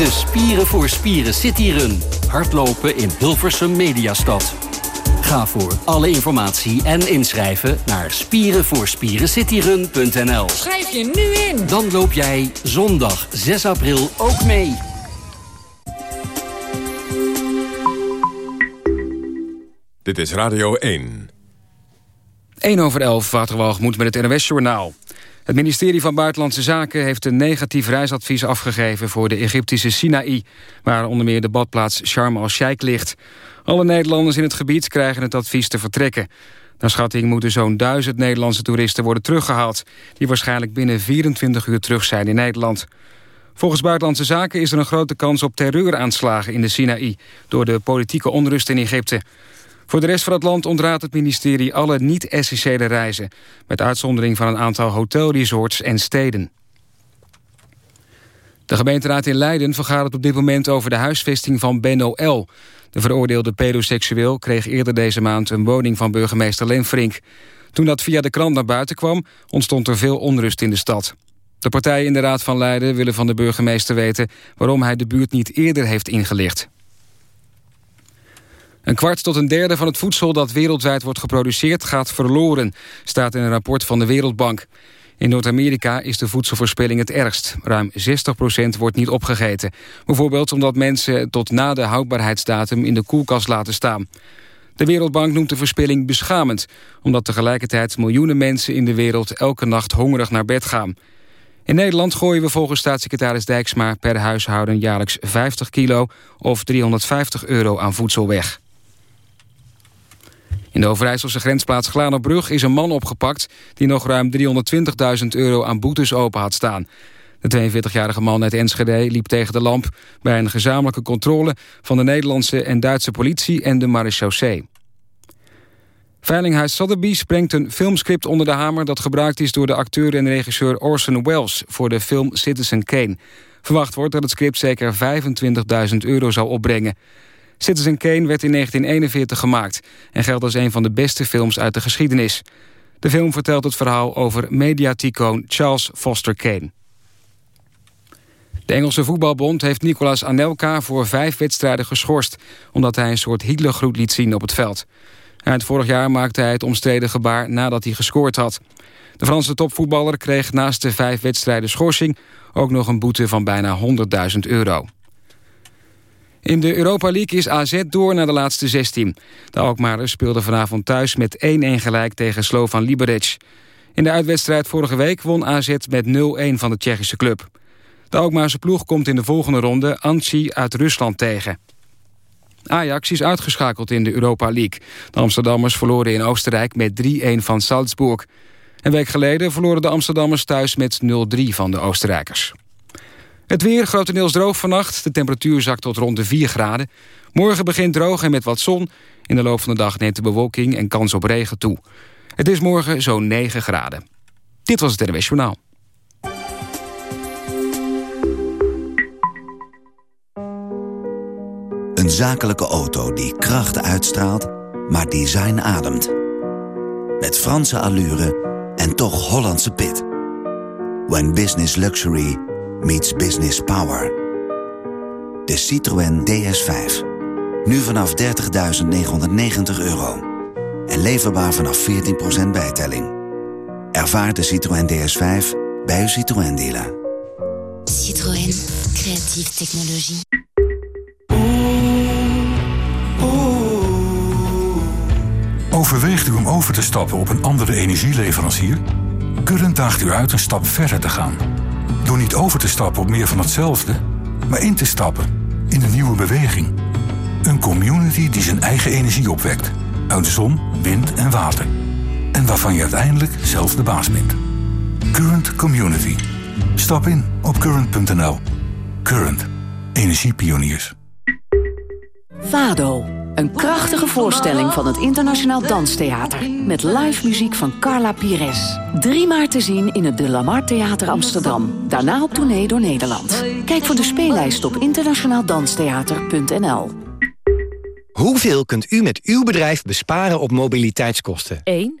De Spieren voor Spieren City Run. Hardlopen in Hilversum Mediastad. Ga voor alle informatie en inschrijven naar spierenvoorspierencityrun.nl. Schrijf je nu in. Dan loop jij zondag 6 april ook mee. Dit is Radio 1. 1 over 11, Waterwalgemoed met het NOS-journaal. Het ministerie van Buitenlandse Zaken heeft een negatief reisadvies afgegeven voor de Egyptische Sinaï, waar onder meer de badplaats Sharm el-Sheikh ligt. Alle Nederlanders in het gebied krijgen het advies te vertrekken. Naar schatting moeten zo'n duizend Nederlandse toeristen worden teruggehaald... die waarschijnlijk binnen 24 uur terug zijn in Nederland. Volgens Buitenlandse Zaken is er een grote kans op terreuraanslagen in de Sinaï... door de politieke onrust in Egypte. Voor de rest van het land ontraadt het ministerie alle niet-essentiële reizen... met uitzondering van een aantal hotelresorts en steden. De gemeenteraad in Leiden vergadert op dit moment over de huisvesting van Benno L. De veroordeelde pedoseksueel kreeg eerder deze maand een woning van burgemeester Len Frink. Toen dat via de krant naar buiten kwam, ontstond er veel onrust in de stad. De partijen in de Raad van Leiden willen van de burgemeester weten... waarom hij de buurt niet eerder heeft ingelicht. Een kwart tot een derde van het voedsel dat wereldwijd wordt geproduceerd... gaat verloren, staat in een rapport van de Wereldbank. In Noord-Amerika is de voedselverspilling het ergst. Ruim 60% wordt niet opgegeten. Bijvoorbeeld omdat mensen tot na de houdbaarheidsdatum in de koelkast laten staan. De Wereldbank noemt de verspilling beschamend... omdat tegelijkertijd miljoenen mensen in de wereld elke nacht hongerig naar bed gaan. In Nederland gooien we volgens staatssecretaris Dijksma per huishouden jaarlijks 50 kilo of 350 euro aan voedsel weg. In de Overijsselse grensplaats Glanerbrug is een man opgepakt... die nog ruim 320.000 euro aan boetes open had staan. De 42-jarige man uit Enschede liep tegen de lamp... bij een gezamenlijke controle van de Nederlandse en Duitse politie en de marechaussee. Veilinghuis Sotheby's brengt een filmscript onder de hamer... dat gebruikt is door de acteur en regisseur Orson Welles... voor de film Citizen Kane. Verwacht wordt dat het script zeker 25.000 euro zal opbrengen. Citizen Kane werd in 1941 gemaakt... en geldt als een van de beste films uit de geschiedenis. De film vertelt het verhaal over mediaticoon Charles Foster Kane. De Engelse voetbalbond heeft Nicolas Anelka voor vijf wedstrijden geschorst... omdat hij een soort Hitlergroet liet zien op het veld. Eind vorig jaar maakte hij het omstreden gebaar nadat hij gescoord had. De Franse topvoetballer kreeg naast de vijf wedstrijden schorsing... ook nog een boete van bijna 100.000 euro. In de Europa League is AZ door naar de laatste 16. De Alkmaarders speelden vanavond thuis met 1-1 gelijk tegen Slovan Liberec. In de uitwedstrijd vorige week won AZ met 0-1 van de Tsjechische club. De Alkmaarse ploeg komt in de volgende ronde Anchi uit Rusland tegen. Ajax is uitgeschakeld in de Europa League. De Amsterdammers verloren in Oostenrijk met 3-1 van Salzburg. Een week geleden verloren de Amsterdammers thuis met 0-3 van de Oostenrijkers. Het weer grotendeels droog vannacht. De temperatuur zakt tot rond de 4 graden. Morgen begint droog en met wat zon. In de loop van de dag neemt de bewolking en kans op regen toe. Het is morgen zo'n 9 graden. Dit was het NWS Journaal. Een zakelijke auto die kracht uitstraalt, maar design ademt. Met Franse allure en toch Hollandse pit. When business luxury meets business power. De Citroën DS5. Nu vanaf 30.990 euro. En leverbaar vanaf 14% bijtelling. Ervaar de Citroën DS5 bij uw Citroën dealer. Citroën, creatieve technologie. Overweegt u om over te stappen op een andere energieleverancier? Current daagt u uit een stap verder te gaan. Door niet over te stappen op meer van hetzelfde, maar in te stappen in een nieuwe beweging. Een community die zijn eigen energie opwekt. Uit zon, wind en water. En waarvan je uiteindelijk zelf de baas bent. Current Community. Stap in op current.nl. Current. Energiepioniers. Fado. Een krachtige voorstelling van het Internationaal Danstheater. Met live muziek van Carla Pires. 3 maart te zien in het De Lamar Theater Amsterdam. Daarna op tournee door Nederland. Kijk voor de speellijst op internationaaldanstheater.nl Hoeveel kunt u met uw bedrijf besparen op mobiliteitskosten? 1,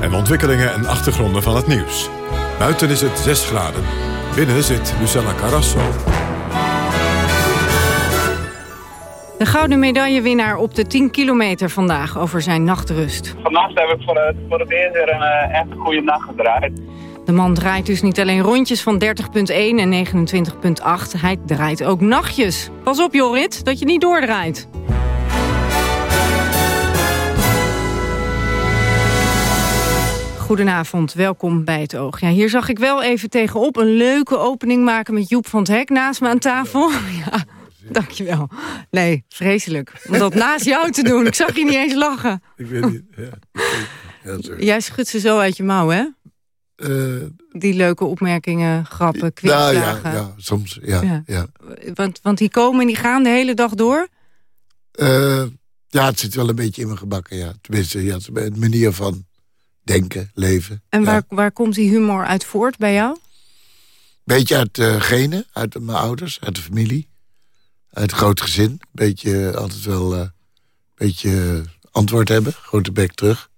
En ontwikkelingen en achtergronden van het nieuws. Buiten is het 6 graden. Binnen zit Lucella Carrasso. De gouden medaillewinnaar op de 10 kilometer vandaag over zijn nachtrust. Vannacht heb ik voor het, voor het eerst weer een uh, echt goede nacht gedraaid. De man draait dus niet alleen rondjes van 30.1 en 29.8. Hij draait ook nachtjes. Pas op Jorrit, dat je niet doordraait. Goedenavond, welkom bij het Oog. Ja, hier zag ik wel even tegenop een leuke opening maken met Joep van het Hek naast me aan tafel. Ja, dankjewel. Nee, vreselijk. Om dat naast jou te doen. Ik zag je niet eens lachen. Ik weet niet. Ja, ja, Jij schudt ze zo uit je mouw, hè? Uh, die leuke opmerkingen, grappen, nou quizvragen. ja, ja, soms, ja. ja. ja. Want, want die komen en die gaan de hele dag door? Uh, ja, het zit wel een beetje in mijn gebakken, ja. Tenminste, ja, het manier van denken, leven. En waar, ja. waar komt die humor uit voort bij jou? Beetje uit uh, genen, uit mijn ouders, uit de familie. Uit een groot gezin. Beetje altijd wel een beetje antwoord hebben. Grote bek terug.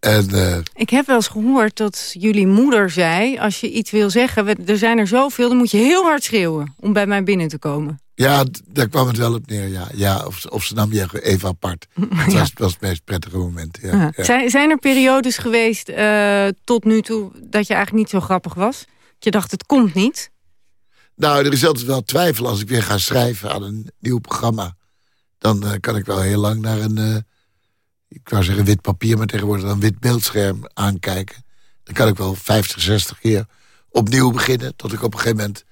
En, uh, ik heb wel eens gehoord dat jullie moeder zei... als je iets wil zeggen, er zijn er zoveel... dan moet je heel hard schreeuwen om bij mij binnen te komen. Ja, daar kwam het wel op neer, ja. ja of, of ze nam je even apart. Het was, was het meest prettige moment, ja. ja. ja. Zijn, zijn er periodes geweest uh, tot nu toe... dat je eigenlijk niet zo grappig was? Dat je dacht, het komt niet? Nou, er is altijd wel twijfel als ik weer ga schrijven aan een nieuw programma. Dan uh, kan ik wel heel lang naar een... Uh, ik wou zeggen wit papier, maar tegenwoordig een wit beeldscherm aankijken. Dan kan ik wel 50, 60 keer opnieuw beginnen. Tot ik op een gegeven moment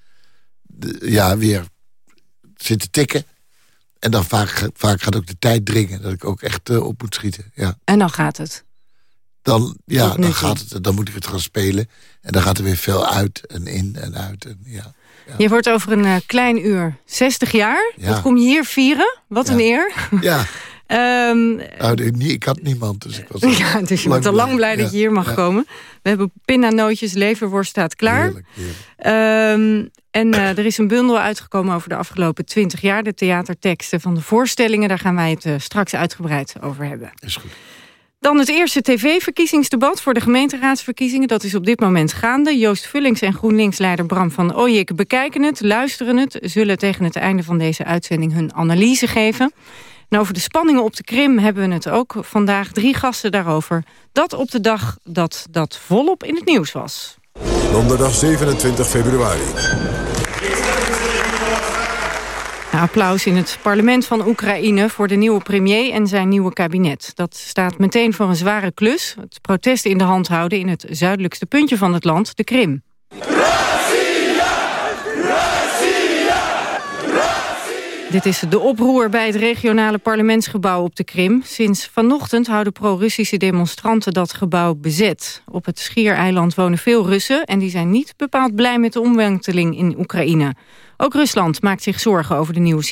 de, ja, weer zit te tikken. En dan vaak, vaak gaat ook de tijd dringen. Dat ik ook echt uh, op moet schieten. Ja. En dan gaat het? Dan, ja, dan, gaat het, dan moet ik het gaan spelen. En dan gaat er weer veel uit en in en uit. En, ja, ja. Je wordt over een uh, klein uur 60 jaar. Ja. Dat kom je hier vieren. Wat een eer. Ja. Um, nou, nee, ik had niemand, dus ik was ja, dus je bent al lang blij dat je hier mag ja. komen. We hebben pindanootjes, leverworst staat klaar. Heerlijk, heerlijk. Um, en uh, er is een bundel uitgekomen over de afgelopen 20 jaar. De theaterteksten van de voorstellingen. Daar gaan wij het uh, straks uitgebreid over hebben. Is goed. Dan het eerste tv-verkiezingsdebat voor de gemeenteraadsverkiezingen. Dat is op dit moment gaande. Joost Vullings en GroenLinks-leider Bram van Ooyek bekijken het, luisteren het. Zullen tegen het einde van deze uitzending hun analyse geven. En over de spanningen op de Krim hebben we het ook vandaag. Drie gasten daarover. Dat op de dag dat dat volop in het nieuws was. Donderdag 27 februari. Nou, applaus in het parlement van Oekraïne voor de nieuwe premier en zijn nieuwe kabinet. Dat staat meteen voor een zware klus. Het protest in de hand houden in het zuidelijkste puntje van het land, de Krim. Dit is de oproer bij het regionale parlementsgebouw op de Krim. Sinds vanochtend houden pro-Russische demonstranten dat gebouw bezet. Op het Schiereiland wonen veel Russen... en die zijn niet bepaald blij met de omwenteling in Oekraïne. Ook Rusland maakt zich zorgen over de nieuwe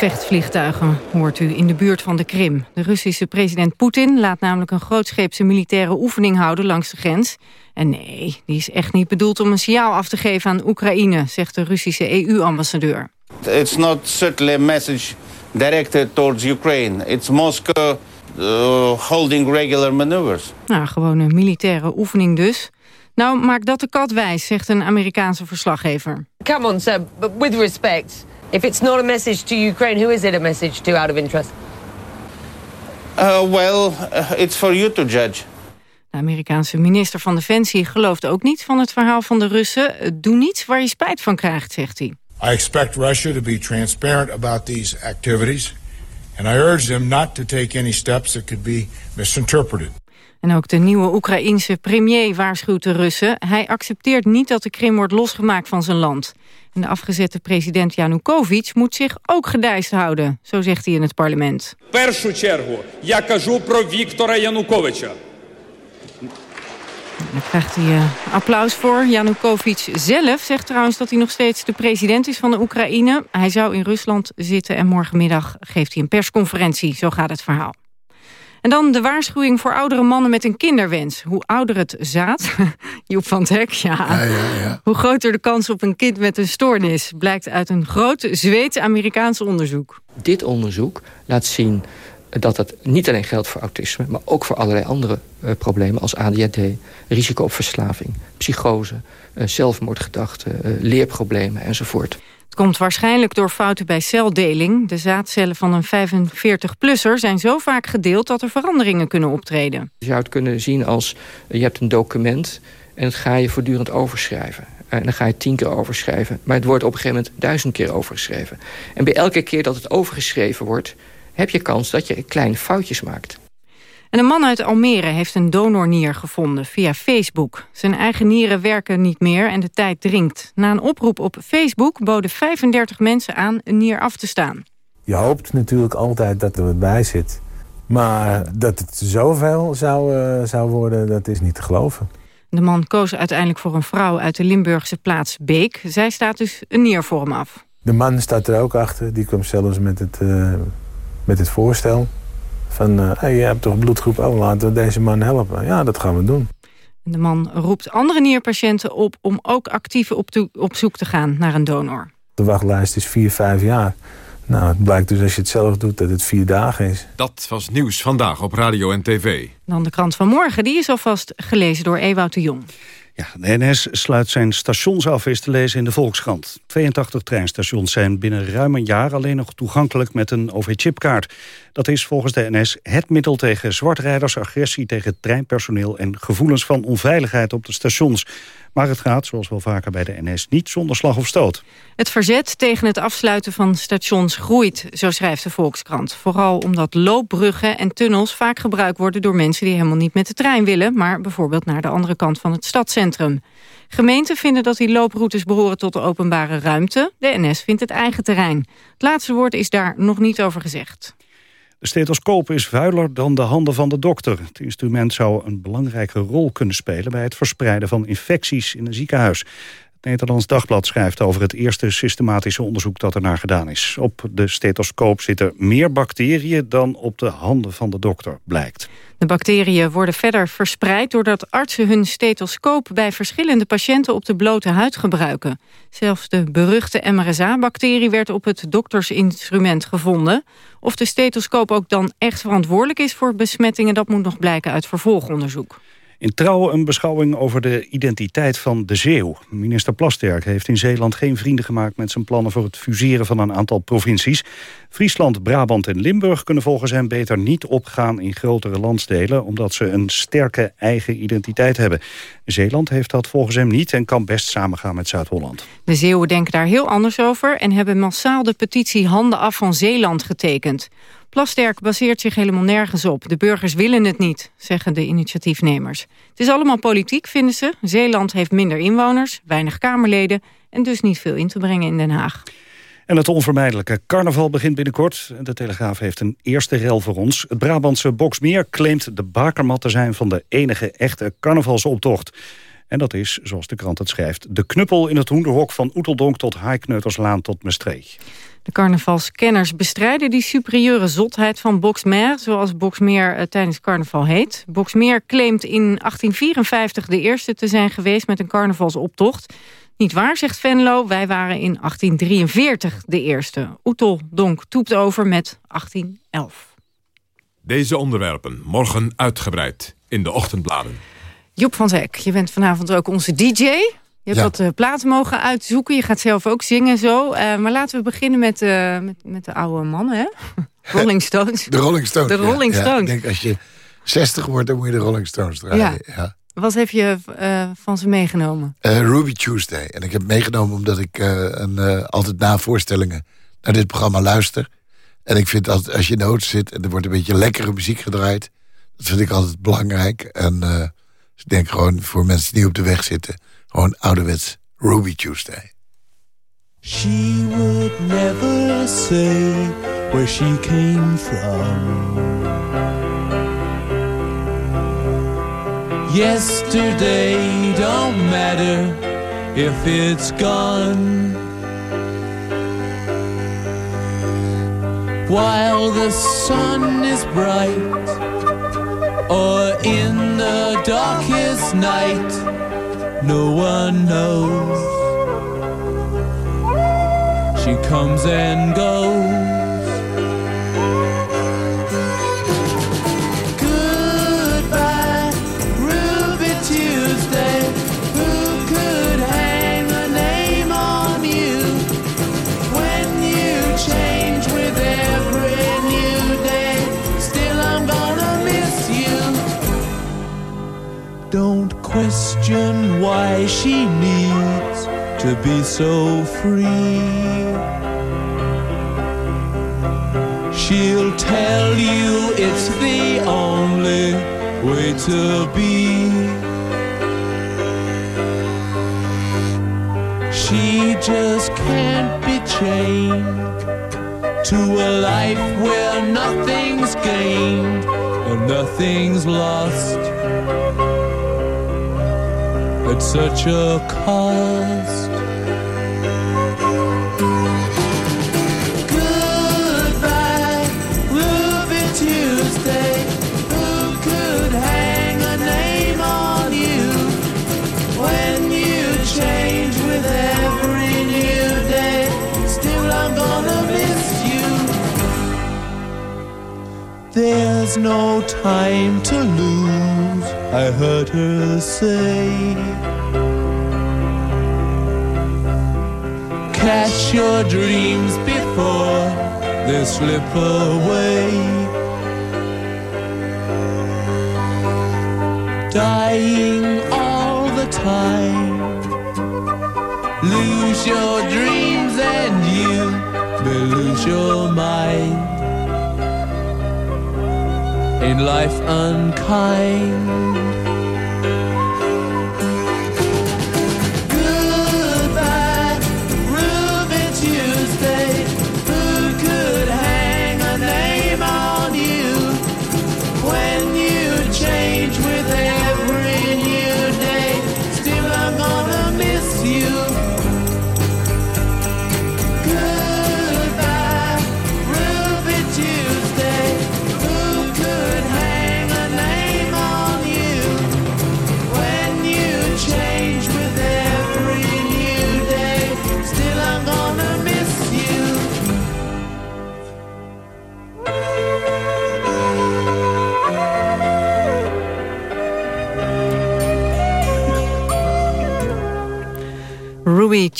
Gevechtsvliegtuigen hoort u in de buurt van de Krim. De Russische president Poetin laat namelijk een grootscheepse militaire oefening houden langs de grens. En nee, die is echt niet bedoeld om een signaal af te geven aan Oekraïne, zegt de Russische EU-ambassadeur. It's not certainly a message directed towards Ukraine. It's Moscow uh, holding regular maneuvers. Nou, gewoon een militaire oefening dus. Nou, maak dat de kat wijs, zegt een Amerikaanse verslaggever. Come on, sir, but with respect. If it's not a message to Ukraine, who is it a message to out of interest? Uh, well, uh, it's for you to judge. De Amerikaanse minister van Defensie gelooft ook niet van het verhaal van de Russen. Doe niets waar je spijt van krijgt, zegt hij. I expect Russia to be transparent about these activities. And I urge them not to take any steps that could be misinterpreted. En ook de nieuwe Oekraïense premier waarschuwt de Russen. Hij accepteert niet dat de Krim wordt losgemaakt van zijn land. En de afgezette president Yanukovych moet zich ook gedijst houden. Zo zegt hij in het parlement. першу чергу я кажу про Віктора Януковича. Daar krijgt hij uh, applaus voor. Yanukovych zelf zegt trouwens dat hij nog steeds de president is van de Oekraïne. Hij zou in Rusland zitten en morgenmiddag geeft hij een persconferentie. Zo gaat het verhaal. En dan de waarschuwing voor oudere mannen met een kinderwens. Hoe ouder het zaad, Joep van het Hek, ja. Ja, ja, ja. Hoe groter de kans op een kind met een stoornis... blijkt uit een groot Zweeds-Amerikaans onderzoek. Dit onderzoek laat zien dat het niet alleen geldt voor autisme... maar ook voor allerlei andere uh, problemen als ADHD... risico op verslaving, psychose, uh, zelfmoordgedachten... Uh, leerproblemen enzovoort. Het komt waarschijnlijk door fouten bij celdeling. De zaadcellen van een 45-plusser zijn zo vaak gedeeld... dat er veranderingen kunnen optreden. Je zou het kunnen zien als je hebt een document... en dat ga je voortdurend overschrijven. En dan ga je tien keer overschrijven. Maar het wordt op een gegeven moment duizend keer overgeschreven. En bij elke keer dat het overgeschreven wordt... heb je kans dat je kleine foutjes maakt. En een man uit Almere heeft een donornier gevonden via Facebook. Zijn eigen nieren werken niet meer en de tijd dringt. Na een oproep op Facebook boden 35 mensen aan een nier af te staan. Je hoopt natuurlijk altijd dat er wat bij zit. Maar dat het zoveel zou, uh, zou worden, dat is niet te geloven. De man koos uiteindelijk voor een vrouw uit de Limburgse plaats Beek. Zij staat dus een nier voor hem af. De man staat er ook achter. Die kwam zelfs met het, uh, met het voorstel. Van, uh, hey, je hebt toch bloedgroep O, laten we deze man helpen. Ja, dat gaan we doen. De man roept andere nierpatiënten op om ook actief op, op zoek te gaan naar een donor. De wachtlijst is vier, vijf jaar. Nou, het blijkt dus als je het zelf doet dat het vier dagen is. Dat was nieuws vandaag op radio en tv. Dan de krant van morgen, die is alvast gelezen door Ewout de Jong. Ja, de NS sluit zijn stations af, is te lezen in de Volkskrant. 82 treinstations zijn binnen ruim een jaar alleen nog toegankelijk met een OV-chipkaart. Dat is volgens de NS het middel tegen zwartrijders, agressie tegen treinpersoneel en gevoelens van onveiligheid op de stations. Maar het gaat, zoals wel vaker bij de NS, niet zonder slag of stoot. Het verzet tegen het afsluiten van stations groeit, zo schrijft de Volkskrant. Vooral omdat loopbruggen en tunnels vaak gebruikt worden door mensen die helemaal niet met de trein willen, maar bijvoorbeeld naar de andere kant van het stadscentrum. Gemeenten vinden dat die looproutes behoren tot de openbare ruimte. De NS vindt het eigen terrein. Het laatste woord is daar nog niet over gezegd. De stethoscoop is vuiler dan de handen van de dokter. Het instrument zou een belangrijke rol kunnen spelen... bij het verspreiden van infecties in een ziekenhuis. Nederlands Dagblad schrijft over het eerste systematische onderzoek dat er naar gedaan is. Op de stethoscoop zitten meer bacteriën dan op de handen van de dokter, blijkt. De bacteriën worden verder verspreid doordat artsen hun stethoscoop bij verschillende patiënten op de blote huid gebruiken. Zelfs de beruchte MRSA-bacterie werd op het doktersinstrument gevonden. Of de stethoscoop ook dan echt verantwoordelijk is voor besmettingen, dat moet nog blijken uit vervolgonderzoek. In Trouw een beschouwing over de identiteit van de Zeeuw. Minister Plasterk heeft in Zeeland geen vrienden gemaakt... met zijn plannen voor het fuseren van een aantal provincies. Friesland, Brabant en Limburg kunnen volgens hem beter niet opgaan... in grotere landsdelen, omdat ze een sterke eigen identiteit hebben. Zeeland heeft dat volgens hem niet en kan best samengaan met Zuid-Holland. De Zeeuwen denken daar heel anders over... en hebben massaal de petitie Handen af van Zeeland getekend. Plasterk baseert zich helemaal nergens op. De burgers willen het niet, zeggen de initiatiefnemers. Het is allemaal politiek, vinden ze. Zeeland heeft minder inwoners, weinig Kamerleden... en dus niet veel in te brengen in Den Haag. En het onvermijdelijke carnaval begint binnenkort. De Telegraaf heeft een eerste rel voor ons. Het Brabantse Boksmeer claimt de bakermat te zijn... van de enige echte carnavalsoptocht. En dat is, zoals de krant het schrijft, de knuppel in het hoenderhok van Oeteldonk tot Haaikneuterslaan tot Maastricht. De carnavalskenners bestrijden die superieure zotheid van Boxmeer... zoals Boxmeer uh, tijdens carnaval heet. Boxmeer claimt in 1854 de eerste te zijn geweest met een carnavalsoptocht. Niet waar, zegt Venlo, wij waren in 1843 de eerste. Oetel Donk toept over met 1811. Deze onderwerpen morgen uitgebreid in de ochtendbladen. Joep van Zek, je bent vanavond ook onze DJ. Je hebt Ja. wat uh, platen mogen uitzoeken. Je gaat zelf ook zingen zo. Uh, maar laten we beginnen met, uh, met, met de oude mannen, hè? Rolling Stones. De Rolling Stones. De Rolling ja, Stones. Ja, ik denk als je 60 wordt, dan moet je de Rolling Stones draaien. Ja. Wat heb je van ze meegenomen? Ruby Tuesday. En ik heb meegenomen omdat ik een, altijd na voorstellingen naar dit programma luister. En ik vind dat als je in de zit en er wordt een beetje lekkere muziek gedraaid... dat vind ik altijd belangrijk. En uh, ik denk gewoon voor mensen die op de weg zitten... gewoon ouderwets Ruby Tuesday. She would never say where she came from. Yesterday don't matter if it's gone. While the sun is bright, or in the darkest night, no one knows. She comes and goes. Question why she needs to be so free. She'll tell you it's the only way to be. She just can't be chained to a life where nothing's gained and nothing's lost at such a cost. Goodbye, Tuesday. Who could hang a name on you when you change with every new day? Still, I'm gonna miss you. There's no time to lose, I heard her say. Catch your dreams before they slip away. Dying all the time. Lose your dreams and you may lose your mind. Life unkind?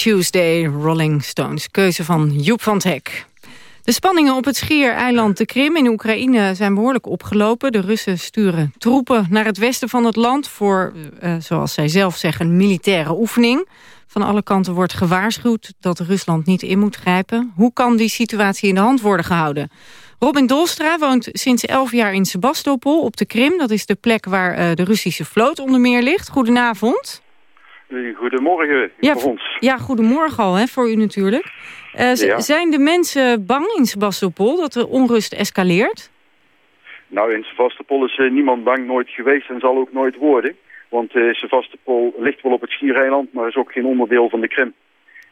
Tuesday, Rolling Stones. Keuze van Joep van het Hek. De spanningen op het schiereiland de Krim in Oekraïne zijn behoorlijk opgelopen. De Russen sturen troepen naar het westen van het land... voor, uh, zoals zij zelf zeggen, militaire oefening. Van alle kanten wordt gewaarschuwd dat Rusland niet in moet grijpen. Hoe kan die situatie in de hand worden gehouden? Robin Dolstra woont sinds elf jaar in Sebastopol op de Krim. Dat is de plek waar uh, de Russische vloot onder meer ligt. Goedenavond. Goedemorgen ja, voor ons. Ja, goedemorgen al, hè, voor u natuurlijk. Uh, ja. Zijn de mensen bang in Sebastopol dat de onrust escaleert? Nou, in Sebastopol is uh, niemand bang nooit geweest en zal ook nooit worden. Want uh, Sebastopol ligt wel op het schiereiland, maar is ook geen onderdeel van de Krim.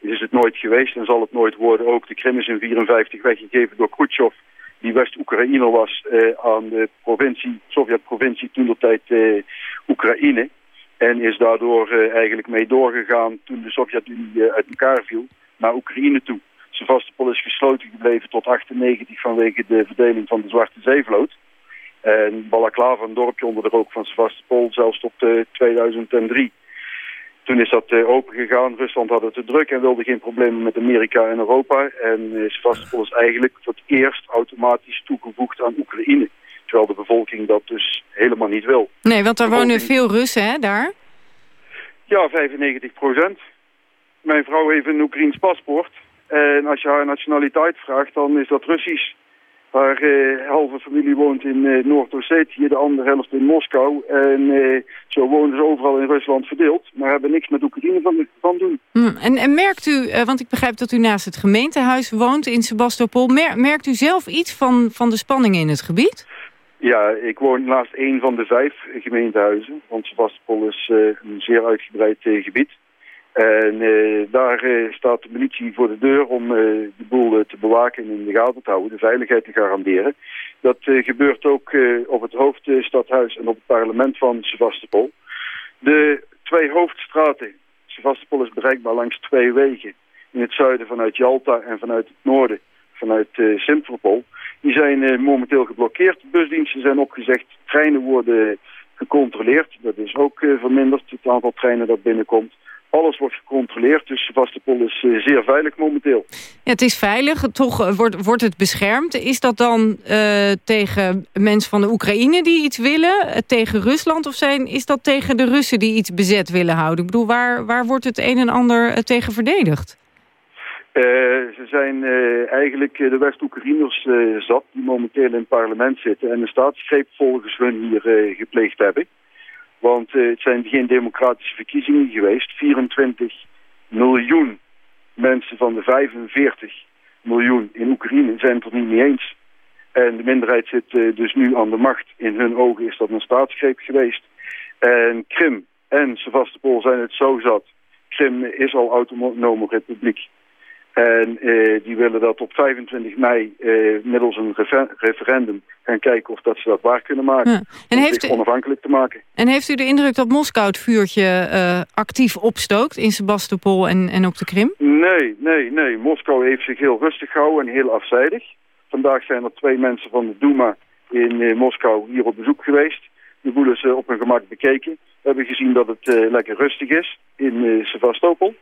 is het nooit geweest en zal het nooit worden. Ook de Krim is in 54 weggegeven door Khrushchev, die West-Oekraïner was eh, aan de provincie, Sovjet-provincie toen de tijd eh, Oekraïne. En is daardoor eh, eigenlijk mee doorgegaan toen de Sovjet-Unie eh, uit elkaar viel naar Oekraïne toe. Sevastopol is gesloten gebleven tot 98 vanwege de verdeling van de Zwarte Zeevloot. En Balaklava, een dorpje onder de rook van Sevastopol, zelfs tot eh, 2003. Toen is dat eh, opengegaan. Rusland had het te druk en wilde geen problemen met Amerika en Europa. En eh, Sevastopol is eigenlijk voor het eerst automatisch toegevoegd aan Oekraïne. Terwijl de bevolking dat dus helemaal niet wil. Nee, want daar wonen veel Russen, hè, daar? Ja, 95 procent. Mijn vrouw heeft een Oekraïns paspoort. En als je haar nationaliteit vraagt, dan is dat Russisch. Haar eh, halve familie woont in eh, Noord-Ossetië, de andere helft in Moskou. En eh, zo wonen ze overal in Rusland verdeeld, maar hebben niks met Oekraïne van, van doen. Hm, En, en merkt u, want ik begrijp dat u naast het gemeentehuis woont in Sebastopol... Mer- merkt u zelf iets van, van de spanningen in het gebied? Ja, ik woon naast één van de vijf gemeentehuizen. Want Sebastopol is eh, een zeer uitgebreid eh, gebied. En eh, daar staat de politie voor de deur om de boel te bewaken en in de gaten te houden, de veiligheid te garanderen. Dat gebeurt ook op het hoofdstadhuis en op het parlement van Sevastopol. De twee hoofdstraten, Sevastopol is bereikbaar langs twee wegen. In het zuiden vanuit Jalta en vanuit het noorden vanuit eh, Simferopol. Die zijn eh, momenteel geblokkeerd. Busdiensten zijn opgezegd. Treinen worden gecontroleerd. Dat is ook eh, verminderd, het aantal treinen dat binnenkomt. Alles wordt gecontroleerd, dus Sevastopol is zeer veilig momenteel. Ja, het is veilig, toch wordt, wordt het beschermd. Is dat dan tegen mensen van de Oekraïne die iets willen? tegen Rusland? Of zijn, is dat tegen de Russen die iets bezet willen houden? Ik bedoel, waar, waar wordt het een en ander tegen verdedigd? Eh, ze zijn eh, eigenlijk eh, de West-Oekraïners zat die momenteel in het parlement zitten en een staatsgreep volgens hun hier gepleegd hebben. Want het zijn geen democratische verkiezingen geweest. 24 miljoen mensen van de 45 miljoen in Oekraïne zijn het er niet mee eens. En de minderheid zit dus nu aan de macht. In hun ogen is dat een staatsgreep geweest. En Krim en Sevastopol zijn het zo zat. Krim is al autonome republiek. En eh, die willen dat op 25 mei eh, middels een refer- referendum gaan kijken of dat ze dat waar kunnen maken. Ja. En om heeft zich onafhankelijk te maken. En heeft u de indruk dat Moskou het vuurtje eh, actief opstookt in Sebastopol en, en op de Krim? Nee, nee, nee. Moskou heeft zich heel rustig gehouden en heel afzijdig. Vandaag zijn er twee mensen van de Duma in Moskou hier op bezoek geweest. De boel is eh, op hun gemak bekeken. We hebben gezien dat het lekker rustig is in Sevastopol.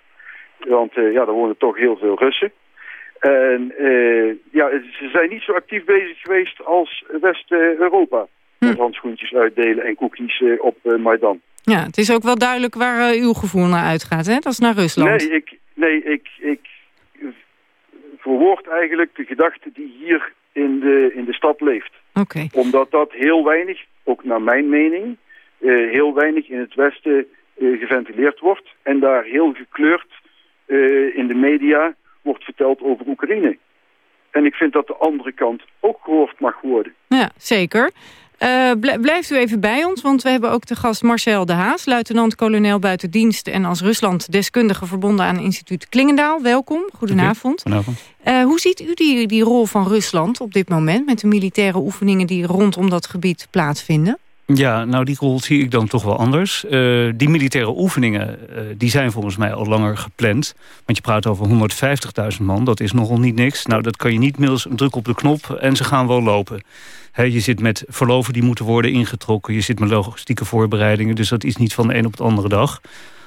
Want eh, ja, er wonen toch heel veel Russen. En eh, ja, ze zijn niet zo actief bezig geweest als West-Europa. Met handschoentjes uitdelen en koekjes eh, op Maidan. Ja, het is ook wel duidelijk waar uw gevoel naar uitgaat, hè? Dat is naar Rusland. Nee, ik, nee ik, ik verwoord eigenlijk de gedachte die hier in de, in de stad leeft. Oké. Omdat dat heel weinig, ook naar mijn mening, heel weinig in het Westen geventileerd wordt. En daar heel gekleurd eh, in de media wordt verteld over Oekraïne. En ik vind dat de andere kant ook gehoord mag worden. Ja, zeker. Eh, bl- blijft u even bij ons, want we hebben ook de gast Marcel de Haas... luitenant-kolonel buiten dienst en als Rusland-deskundige... verbonden aan instituut Klingendaal. Welkom, goedenavond. Vanavond. Eh, hoe ziet u die, die rol van Rusland op dit moment... met de militaire oefeningen die rondom dat gebied plaatsvinden? Ja, nou die rol zie ik dan toch wel anders. Eh, die militaire oefeningen eh, die zijn volgens mij al langer gepland. Want je praat over 150.000 man, dat is nogal niet niks. Nou, dat kan je niet middels een druk op de knop en ze gaan wel lopen. Je zit met verloven die moeten worden ingetrokken. Je zit met logistieke voorbereidingen. Dus dat is niet van de een op de andere dag.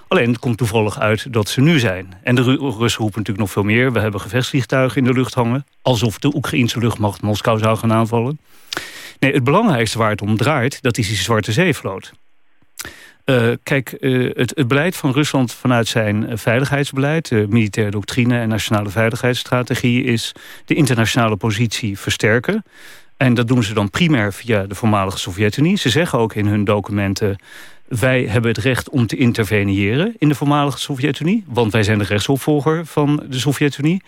Alleen het komt toevallig uit dat ze nu zijn. En de Ru- Russen roepen natuurlijk nog veel meer. We hebben gevechtsvliegtuigen in de lucht hangen. Alsof de Oekraïnse luchtmacht Moskou zou gaan aanvallen. Nee, het belangrijkste waar het om draait, dat is die Zwarte Zeevloot. Eh, kijk, eh, het, beleid van Rusland vanuit zijn eh, veiligheidsbeleid... de militaire doctrine en nationale veiligheidsstrategie... is de internationale positie versterken. En dat doen ze dan primair via de voormalige Sovjet-Unie. Ze zeggen ook in hun documenten... wij hebben het recht om te interveneren in de voormalige Sovjet-Unie... want wij zijn de rechtsopvolger van de Sovjet-Unie...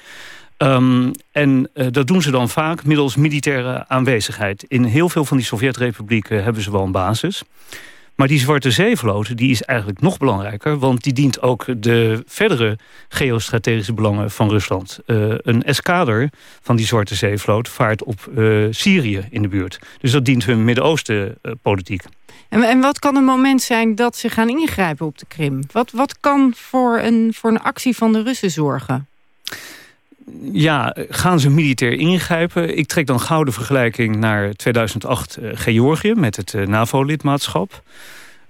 Um, en uh, dat doen ze dan vaak middels militaire aanwezigheid. In heel veel van die Sovjet-republieken hebben ze wel een basis. Maar die Zwarte Zeevloot die is eigenlijk nog belangrijker... want die dient ook de verdere geostrategische belangen van Rusland. Uh, een eskader van die Zwarte Zeevloot vaart op uh, Syrië in de buurt. Dus dat dient hun Midden-Oosten-politiek. En, en wat kan een moment zijn dat ze gaan ingrijpen op de Krim? Wat, wat kan voor een, voor een actie van de Russen zorgen? Ja, gaan ze militair ingrijpen? Ik trek dan gauw de vergelijking naar 2008 uh, Georgië met het uh, NAVO-lidmaatschap.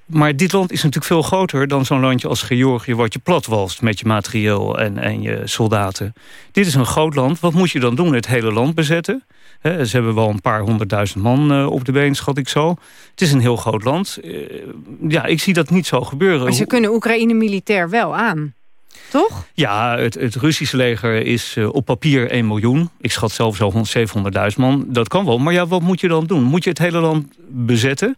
Maar dit land is natuurlijk veel groter dan zo'n landje als Georgië... wat je platwalst met je materieel en, en je soldaten. Dit is een groot land. Wat moet je dan doen? Het hele land bezetten? He, ze hebben wel een paar honderdduizend man uh, op de been, schat ik zo. Het is een heel groot land. Ja, ik zie dat niet zo gebeuren. Maar ze kunnen Oekraïne militair wel aan. Toch? Ja, het, het Russische leger is uh, op papier 1 miljoen. Ik schat zelf zo 700.000 man. Dat kan wel. Maar ja, wat moet je dan doen? Moet je het hele land bezetten?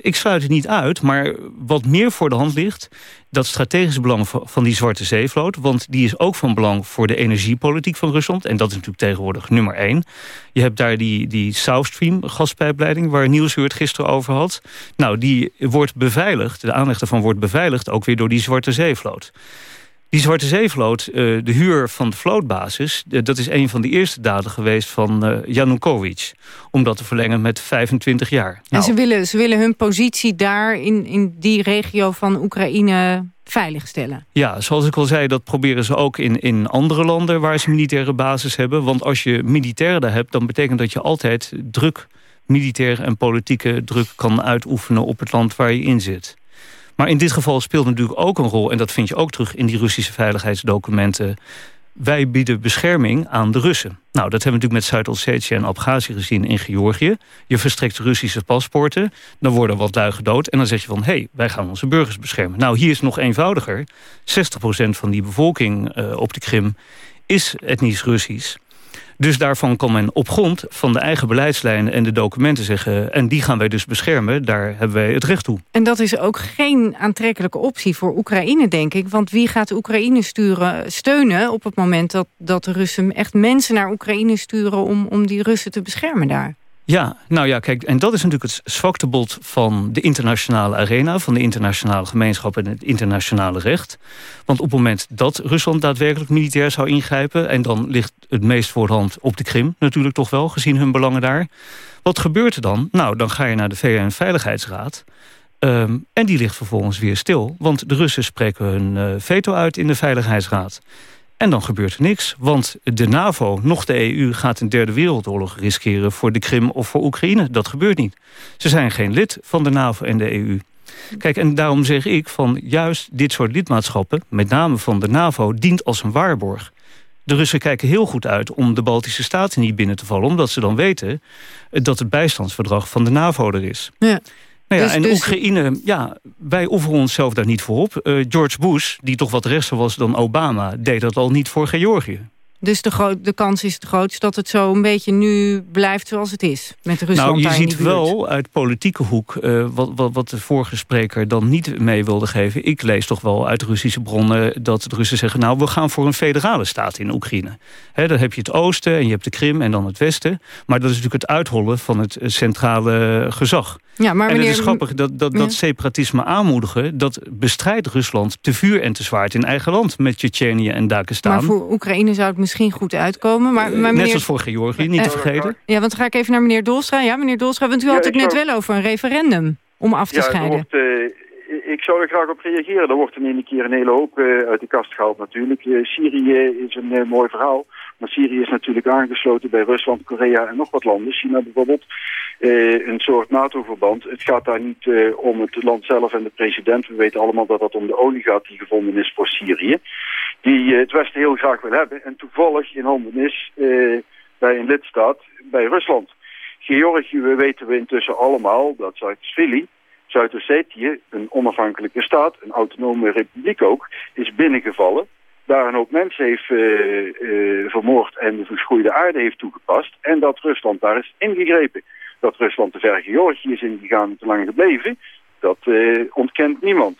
Ik sluit het niet uit, maar wat meer voor de hand ligt... dat strategische belang van die Zwarte Zeevloot... want die is ook van belang voor de energiepolitiek van Rusland... en dat is natuurlijk tegenwoordig nummer één. Je hebt daar die, die South Stream gaspijpleiding... waar Niels het gisteren over had. Nou, die wordt beveiligd, de aanleg daarvan wordt beveiligd... ook weer door die Zwarte Zeevloot. Die Zwarte Zeevloot, uh, de huur van de vlootbasis... Uh, dat is een van de eerste daden geweest van uh, Janukovic. Om dat te verlengen met 25 jaar. En nou, ze, willen, ze willen hun positie daar in, in die regio van Oekraïne veiligstellen. Ja, zoals ik al zei, dat proberen ze ook in, in andere landen... waar ze militaire basis hebben. Want als je militairen daar hebt, dan betekent dat je altijd druk... militaire en politieke druk kan uitoefenen op het land waar je in zit. Maar in dit geval speelt natuurlijk ook een rol... en dat vind je ook terug in die Russische veiligheidsdocumenten... wij bieden bescherming aan de Russen. Nou, dat hebben we natuurlijk met Zuid-Ossetië en Abhazie gezien in Georgië. Je verstrekt Russische paspoorten, dan worden wat lui gedood... en dan zeg je van, hé, hey, wij gaan onze burgers beschermen. Nou, hier is nog eenvoudiger. 60% van die bevolking uh, op de Krim is etnisch Russisch... Dus daarvan kan men op grond van de eigen beleidslijnen en de documenten zeggen... en die gaan wij dus beschermen, daar hebben wij het recht toe. En dat is ook geen aantrekkelijke optie voor Oekraïne, denk ik. Want wie gaat Oekraïne sturen, steunen op het moment dat, dat de Russen echt mensen naar Oekraïne sturen... om, om die Russen te beschermen daar? Ja, nou ja, kijk, en dat is natuurlijk het zwaktebod van de internationale arena... van de internationale gemeenschap en het internationale recht. Want op het moment dat Rusland daadwerkelijk militair zou ingrijpen... en dan ligt het meest voor de hand op de Krim natuurlijk toch wel... gezien hun belangen daar. Wat gebeurt er dan? Nou, dan ga je naar de VN-veiligheidsraad... Um, en die ligt vervolgens weer stil. Want de Russen spreken hun uh, veto uit in de Veiligheidsraad. En dan gebeurt er niks, want de NAVO, nog de EU... gaat een derde wereldoorlog riskeren voor de Krim of voor Oekraïne. Dat gebeurt niet. Ze zijn geen lid van de NAVO en de EU. Kijk, en daarom zeg ik van juist dit soort lidmaatschappen... met name van de NAVO, dient als een waarborg. De Russen kijken heel goed uit om de Baltische Staten niet binnen te vallen... omdat ze dan weten dat het bijstandsverdrag van de NAVO er is. Ja. Nou ja, Dus- en dus- Oekraïne, ja, wij offeren onszelf daar niet voor op. Eh, George Bush, die toch wat rechtser was dan Obama... deed dat al niet voor Georgië. Dus de, de kans is het grootst dat het zo een beetje nu blijft zoals het is. Met Rusland nou, je ziet wel uit politieke hoek... eh, wat, wat, wat de vorige spreker dan niet mee wilde geven. Ik lees toch wel uit Russische bronnen dat de Russen zeggen... nou, we gaan voor een federale staat in Oekraïne. Dan heb je het oosten en je hebt de Krim en dan het westen. Maar dat is natuurlijk het uithollen van het eh, centrale gezag. Ja, maar en het meneer- is grappig dat, dat, Ja. dat separatisme aanmoedigen... dat bestrijdt Rusland te vuur en te zwaard in eigen land... met Tsjetsjenië en Dagestan. Maar voor Oekraïne zou het misschien goed uitkomen. Maar, maar Net meneer... zoals voor Georgië, niet te Eh, vergeten. Ja, want dan ga ik even naar meneer Dolstra. Ja, meneer Dolstra, want u Ja, had het ik net zou- wel over een referendum om af te Ja, scheiden. wordt, eh, ik zou er graag op reageren. Er wordt in één keer een hele hoop eh, uit de kast gehaald natuurlijk. Syrië is een mooi verhaal. Maar Syrië is natuurlijk aangesloten bij Rusland, Korea en nog wat landen. China bijvoorbeeld. Eh, een soort NATO-verband. Het gaat daar niet eh, om het land zelf en de president. We weten allemaal dat het om de olie gaat die gevonden is voor Syrië. Die eh, het Westen heel graag wil hebben. En toevallig in handen is eh, bij een lidstaat bij Rusland. Georgië we weten we intussen allemaal dat Zuid-Svili, Zuid-Ossetië, een onafhankelijke staat, een autonome republiek ook, is binnengevallen. Daar een hoop mensen heeft eh, vermoord en de verschroeide aarde heeft toegepast. En dat Rusland daar is ingegrepen. Dat Rusland te ver Georgië is ingegaan en te lang gebleven, dat ontkent niemand.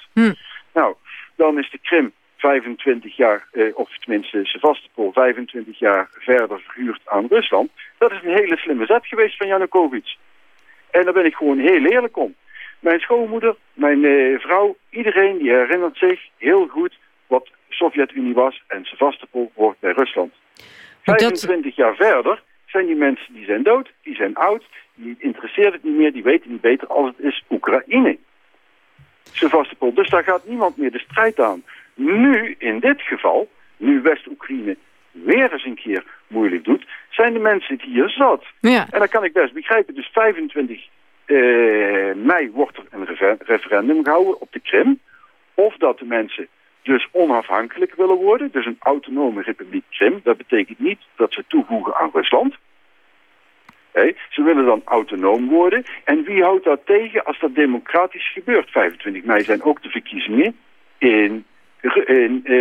Nou, dan is de Krim 25 jaar, eh, of tenminste Sevastopol 25 jaar verder verhuurd aan Rusland. Dat is een hele slimme zet geweest van Janukovic. En daar ben ik gewoon heel eerlijk om. Mijn schoonmoeder, mijn eh, vrouw, iedereen die herinnert zich heel goed wat Sovjet-Unie was en Sevastopol hoort bij Rusland. 25 jaar verder zijn die mensen die zijn dood, die zijn oud, die interesseert het niet meer, die weten niet beter als het is Oekraïne. Sevastopol. Dus daar gaat niemand meer de strijd aan. Nu, in dit geval, nu West-Oekraïne weer eens een keer moeilijk doet, zijn de mensen het hier zat. Ja. En dat kan ik best begrijpen. Dus 25 eh, mei wordt er een refer- referendum gehouden op de Krim. Of dat de mensen dus onafhankelijk willen worden. Dus een autonome republiek Krim. Dat betekent niet dat ze toevoegen aan Rusland. Ze willen dan autonoom worden. En wie houdt dat tegen als dat democratisch gebeurt? 25 mei zijn ook de verkiezingen in,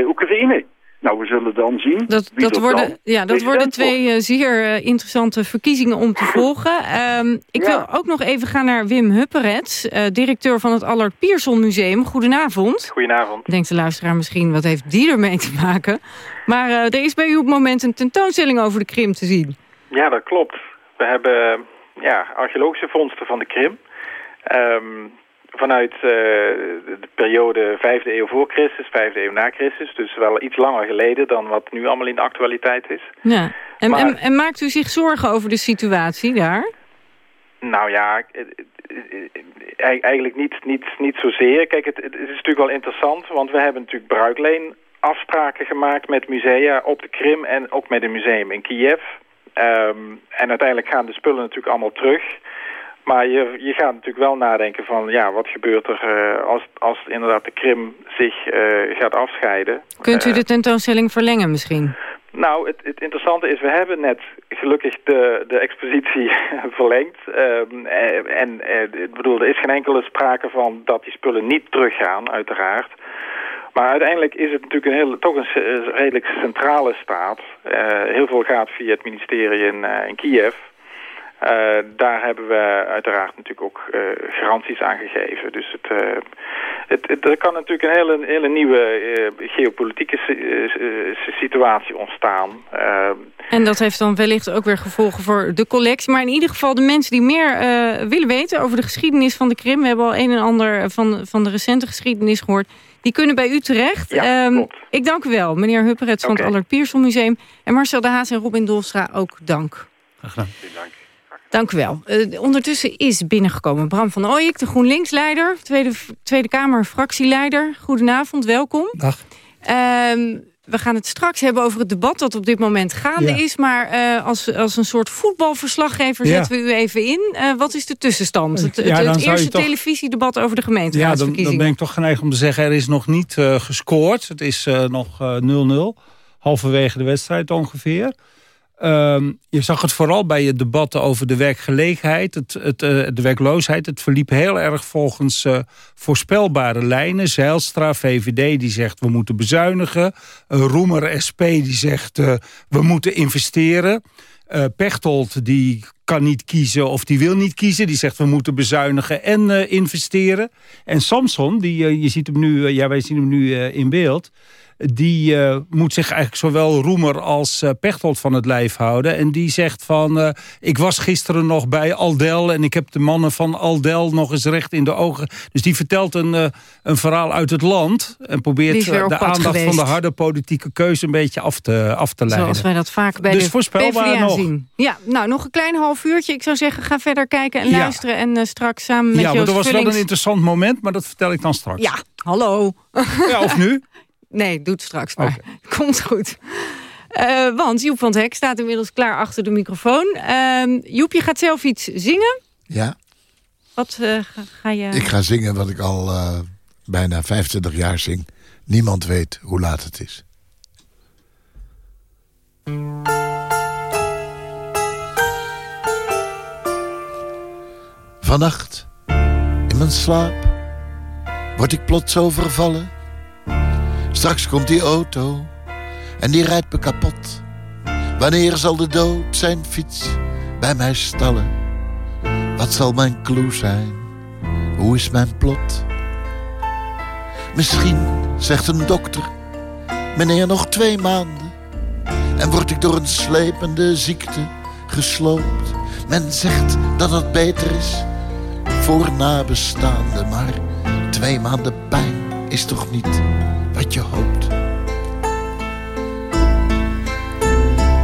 Oekraïne. Nou, we zullen dan zien Dat, wie dat worden, dan ja, dat worden twee wordt. eh, zeer eh, interessante verkiezingen om te volgen. Ehm, ik Ja. wil ook nog even gaan naar Wim Hupperets, eh, directeur van het Allard Pierson Museum. Goedenavond. Goedenavond. Denkt de luisteraar misschien, wat heeft die ermee te maken? Maar eh, er is bij u op het moment een tentoonstelling over de Krim te zien. Ja, dat klopt. We hebben ja, archeologische vondsten van de Krim. Ehm, vanuit eh, de de periode 5e eeuw voor Christus, 5e eeuw na Christus. Dus wel iets langer geleden dan wat nu allemaal in de actualiteit is. Ja. En, Maar- en, en maakt u zich zorgen over de situatie daar? Nou ja, eh, eigenlijk niet, niet, niet zozeer. Kijk, het, het is natuurlijk wel interessant, want we hebben natuurlijk bruikleen afspraken gemaakt met musea op de Krim en ook met een museum in Kiev. Ehm, en uiteindelijk gaan de spullen natuurlijk allemaal terug. Maar je, je gaat natuurlijk wel nadenken van, ja, wat gebeurt er eh, als, als inderdaad de Krim zich eh, gaat afscheiden? Kunt u Eh, de tentoonstelling verlengen misschien? nou, het, het interessante is, we hebben net gelukkig de, de expositie verlengd. Ehm, eh, en ik bedoel, er is geen enkele sprake van dat die spullen niet teruggaan, uiteraard. Maar uiteindelijk is het natuurlijk een heel, toch een redelijk centrale staat. Heel veel gaat via het ministerie in, in Kiev. Eh, daar hebben we uiteraard natuurlijk ook eh, garanties aan gegeven. Dus het, eh, het, het- er kan natuurlijk een hele, hele nieuwe eh, geopolitieke si- situatie ontstaan. En dat heeft dan wellicht ook weer gevolgen voor de collectie. Maar in ieder geval de mensen die meer eh, willen weten over de geschiedenis van de Krim. We hebben al een en ander van, van de recente geschiedenis gehoord. Die kunnen bij u terecht. Ehm, ik dank u wel, meneer Hupperets van het Allard Pierson Museum. En Marcel de Haas en Robin Dolstra ook dank. Dank u wel. Eh, ondertussen is binnengekomen Bram van Ooyek, de GroenLinks-leider. Tweede, Tweede Kamer fractieleider. Goedenavond, welkom. Dag. Ehm, we gaan het straks hebben over het debat dat op dit moment gaande Ja. is. Maar eh, als, als een soort voetbalverslaggever Ja. zetten we u even in. Eh, wat is de tussenstand? Het, Ja, eerste toch- televisiedebat over de Ja, dan, gemeenteraadsverkiezingen. dan ben ik toch geneigd om te zeggen... er is nog niet gescoord. Het is nog eh, 0-0. Halverwege de wedstrijd ongeveer. Ehm, je zag het vooral bij je debatten over de werkgelegenheid, het, het, eh, de werkloosheid. Het verliep heel erg volgens eh, voorspelbare lijnen. Zijlstra, VVD, die zegt we moeten bezuinigen. Eh, Roemer, SP, die zegt we moeten investeren. Pechtold, die kan niet kiezen of die wil niet kiezen. Die zegt we moeten bezuinigen en investeren. En Samson, die, je ziet hem nu, ja, wij zien hem nu in beeld die eh, moet zich eigenlijk zowel Roemer als eh, Pechtold van het lijf houden. En die zegt van, eh, ik was gisteren nog bij Aldel... en ik heb de mannen van Aldel nog eens recht in de ogen. Dus die vertelt een, een verhaal uit het land... en probeert de aandacht van de harde politieke keuze... een beetje af te, af te leiden. Zoals wij dat vaak bij Dus de voorspelbaar nog. zien. Ja, nou, nog een klein half uurtje. Ik zou zeggen, ga verder kijken en Ja. luisteren. En straks samen met ja, maar dat was wel een interessant moment... maar dat vertel ik dan straks. Ja, hallo. Ja, of nu? Nee, doe het straks maar. Komt goed. Eh, want Joep van het Hek staat inmiddels klaar achter de microfoon. Ehm Joep, je gaat zelf iets zingen. Ja, Wat eh, ga, ga je... ik ga zingen wat ik al eh, bijna 25 jaar zing. Niemand weet hoe laat het is. Vannacht, in mijn slaap, word ik plots overvallen. Straks komt die auto en die rijdt me kapot. Wanneer zal de dood zijn fiets bij mij stallen? Wat zal mijn clue zijn? Hoe is mijn plot? Misschien, zegt een dokter, meneer nog twee maanden. En word ik door een slepende ziekte gesloopt. Men zegt dat het beter is voor nabestaanden. Maar twee maanden pijn is toch niet wat je hoopt.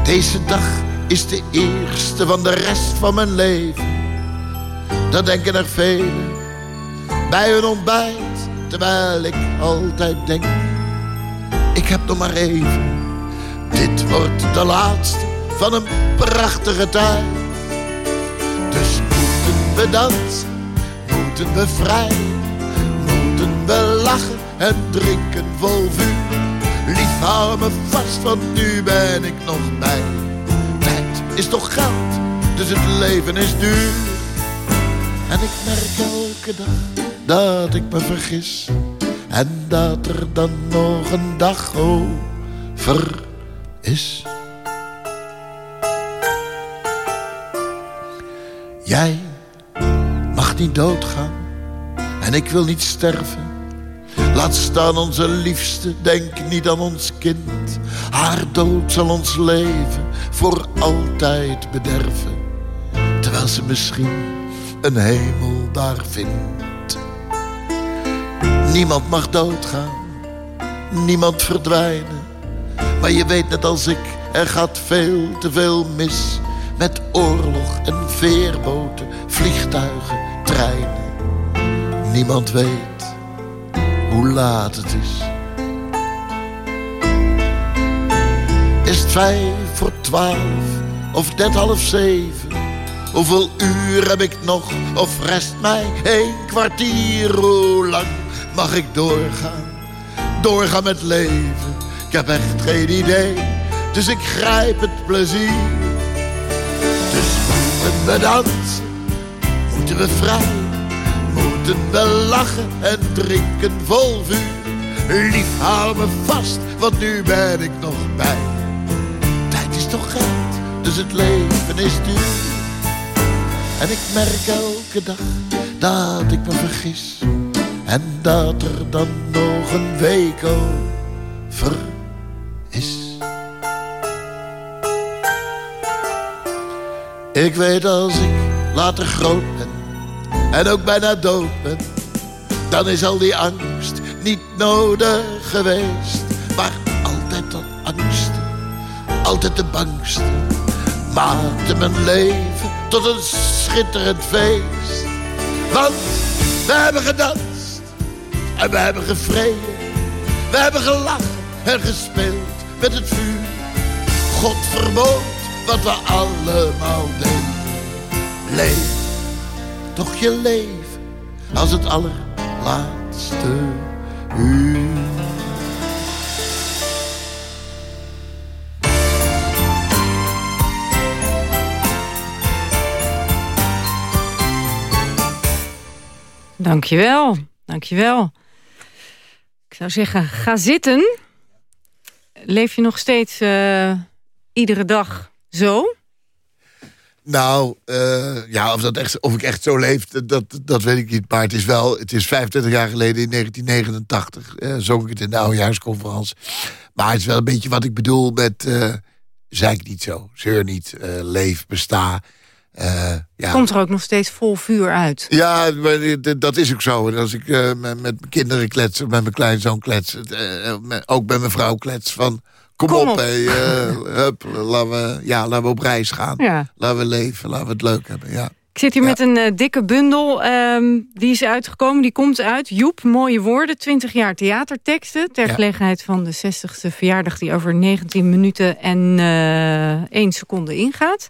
Deze dag is de eerste van de rest van mijn leven. Dat denken er velen bij hun ontbijt. Terwijl ik altijd denk, ik heb nog maar even. Dit wordt de laatste van een prachtige tijd. Dus moeten we dansen, moeten we vrij. Lachen en drinken vol vuur. Lief, hou me vast, want nu ben ik nog bij. Tijd is toch geld, dus het leven is duur. En ik merk elke dag dat ik me vergis. En dat er dan nog een dag over is. Jij mag niet doodgaan en ik wil niet sterven. Laat staan onze liefste, denk niet aan ons kind. Haar dood zal ons leven voor altijd bederven. Terwijl ze misschien een hemel daar vindt. Niemand mag doodgaan, niemand verdwijnen. Maar je weet net als ik, er gaat veel te veel mis. Met oorlog en veerboten, vliegtuigen, treinen. Niemand weet hoe laat het is. Is het vijf voor twaalf of net half zeven? Hoeveel uur heb ik nog of rest mij een kwartier? Hoe lang mag ik doorgaan? Doorgaan met leven. Ik heb echt geen idee, dus ik grijp het plezier. Dus moeten we dansen, moeten we vrij, moeten we lachen en drinken vol vuur. Lief, hou me vast, want nu ben ik nog bij. Tijd is toch geld, dus het leven is duur. En ik merk elke dag dat ik me vergis. En dat er dan nog een week over is. Ik weet als ik later groot ben en ook bijna dood dan is al die angst niet nodig geweest. Maar altijd dat angsten, altijd de bangste, maakte mijn leven tot een schitterend feest. Want we hebben gedanst en we hebben gevreden. We hebben gelachen en gespeeld met het vuur. God verbood wat we allemaal deden. Leef toch je leven als het allerlaatste uur. Dankjewel, dankjewel. Ik zou zeggen, ga zitten. Leef je nog steeds eh, iedere dag zo? Nou, eh, ja, of, dat echt, of ik echt zo leef, dat, dat weet ik niet. Maar het is wel, het is 25 jaar geleden in 1989. Uh, zong ik het in de oudejaarsconferentie. Maar het is wel een beetje wat ik bedoel met... Uh, zei ik niet zo, zeur niet, uh, leef, besta. Ja. Komt er ook nog steeds vol vuur uit. Ja, maar dat is ook zo. Als ik met, met mijn kinderen klets, met mijn kleinzoon klets... Ook met mijn vrouw klets van... Kom, Kom op, op. Hey, hup, laten we, ja, laten we op reis gaan. Ja. Laten we leven, laten we het leuk hebben, ja. Ik zit hier met een uh, dikke bundel. Um, die is uitgekomen, die komt uit. Joep, mooie woorden, 20 jaar theaterteksten. Ter Ja. gelegenheid van de 60ste verjaardag... die over 19 minuten en uh, 1 seconde ingaat.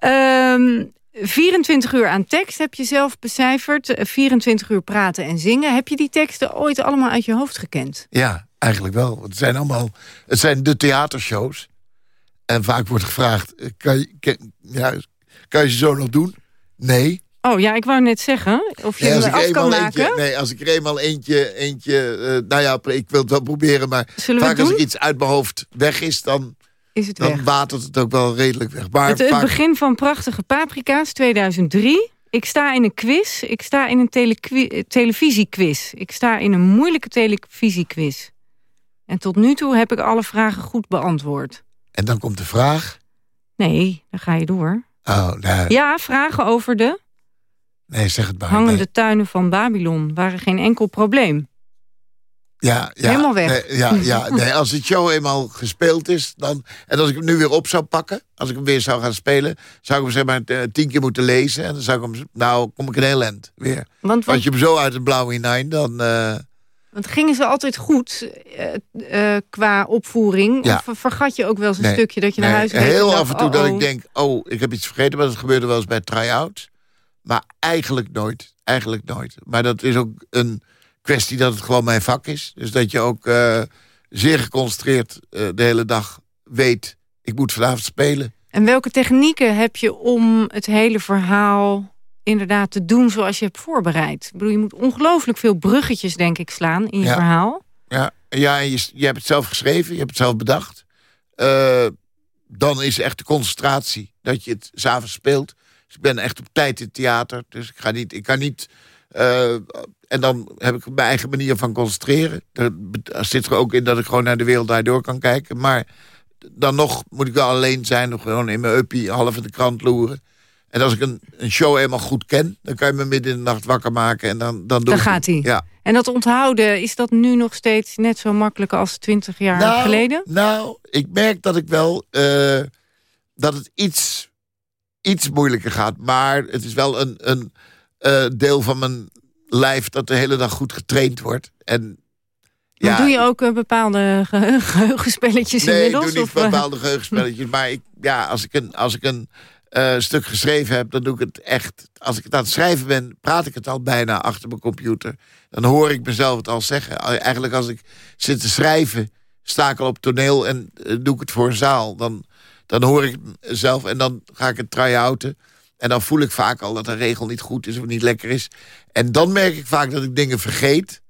Um, 24 uur aan tekst heb je zelf becijferd. 24 uur praten en zingen. Heb je die teksten ooit allemaal uit je hoofd gekend? Ja, eigenlijk wel. Want Het zijn allemaal, het zijn de theatershows. En vaak wordt gevraagd, eh, kan je, kan, ja, kan je ze zo nog doen? Nee. Oh ja, ik wou net zeggen. Of je Nee, als ik af er kan maken. eentje, nee, als ik er eenmaal eentje, eentje uh, nou ja, ik wil het wel proberen, maar Zullen vaak als ik doen? iets uit mijn hoofd weg is, dan, Is het dan weg? watert het ook wel redelijk weg. Maar Het, het vaak, begin van Prachtige Paprika's 2003. Ik sta in een quiz. Ik sta in een eh, televisiequiz. Ik sta in een moeilijke televisiequiz. En tot nu toe heb ik alle vragen goed beantwoord. En dan komt de vraag. Nee, dan ga je door. Oh, nee. Ja, vragen over de... Nee, zeg het maar. Hangende Nee. tuinen van Babylon waren geen enkel probleem. Ja, ja, Helemaal weg. Nee, ja, ja, nee, als de show eenmaal gespeeld is, dan, en als ik hem nu weer op zou pakken, als ik hem weer zou gaan spelen, zou ik hem zeg maar eh, tien keer moeten lezen. En dan zou ik hem, nou, kom ik een heel eind weer. Want, Als je hem zo uit het blauw hinein, dan... eh, Want gingen ze altijd goed eh, eh, qua opvoering? Ja. Of vergat je ook wel eens een nee, stukje dat je naar huis reed Heel af en toe oh, dat oh. ik denk, oh, ik heb iets vergeten, maar dat gebeurde wel eens bij try-outs. Maar eigenlijk nooit, eigenlijk nooit. Maar dat is ook een kwestie dat het gewoon mijn vak is. Dus dat je ook eh, zeer geconcentreerd de hele dag weet, ik moet vanavond spelen. En welke technieken heb je om het hele verhaal inderdaad te doen zoals je hebt voorbereid? Ik bedoel, je moet ongelooflijk veel bruggetjes, denk ik, slaan in je Ja. verhaal. Ja, ja je, je hebt het zelf geschreven, je hebt het zelf bedacht. Eh, dan is echt de concentratie dat je het s'avonds speelt. Dus ik ben echt op tijd in het theater. Dus ik, ga niet, ik kan niet... eh, en dan heb ik mijn eigen manier van concentreren. Daar daar zit er ook in dat ik gewoon naar de wereld daardoor kan kijken. Maar dan nog moet ik wel alleen zijn. Of gewoon in mijn uppie half in de krant loeren. En als ik een, een show helemaal goed ken... dan kan je me midden in de nacht wakker maken. En dan, dan doe Dan ik gaat hij. Ja. En dat onthouden, is dat nu nog steeds net zo makkelijk als 20 jaar Nou, geleden? Nou, ik merk dat ik wel eh, dat het iets, iets moeilijker gaat. Maar het is wel een, een eh, deel van mijn lijf dat de hele dag goed getraind wordt. En Maar doe je ook eh, bepaalde ge- geheugenspelletjes nee, ik inmiddels? doe niet of, eh? bepaalde geheugenspelletjes. maar ik, ja, als ik een, als ik een eh, stuk geschreven heb, dan doe ik het echt. Als ik het aan het schrijven ben, praat ik het al bijna achter mijn computer. Dan hoor ik mezelf het al zeggen. Eigenlijk als ik zit te schrijven, sta ik al op toneel en eh, doe ik het voor een zaal. Dan, dan hoor ik het zelf en dan ga ik het try-outen. En dan voel ik vaak al dat een regel niet goed is of niet lekker is. En dan merk ik vaak dat ik dingen vergeet.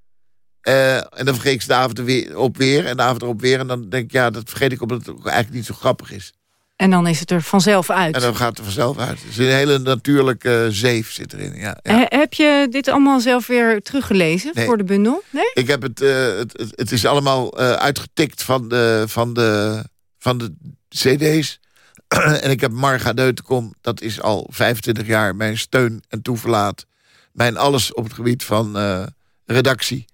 Eh, en dan vergeet ik ze de avond er weer op weer en de avond erop weer. En dan denk ik, ja, dat vergeet ik omdat het eigenlijk niet zo grappig is. En dan is het er vanzelf uit. En dan gaat het er vanzelf uit. Dus een hele natuurlijke zeef zit erin. Ja, ja. He- Heb je dit allemaal zelf weer teruggelezen Nee. voor de bundel? Nee? Ik heb het, eh, het, het, is allemaal eh, uitgetikt van de, van de, van de cd's. en ik heb Marga Deutenkom, dat is al 25 jaar mijn steun en toeverlaat. Mijn alles op het gebied van eh, redactie.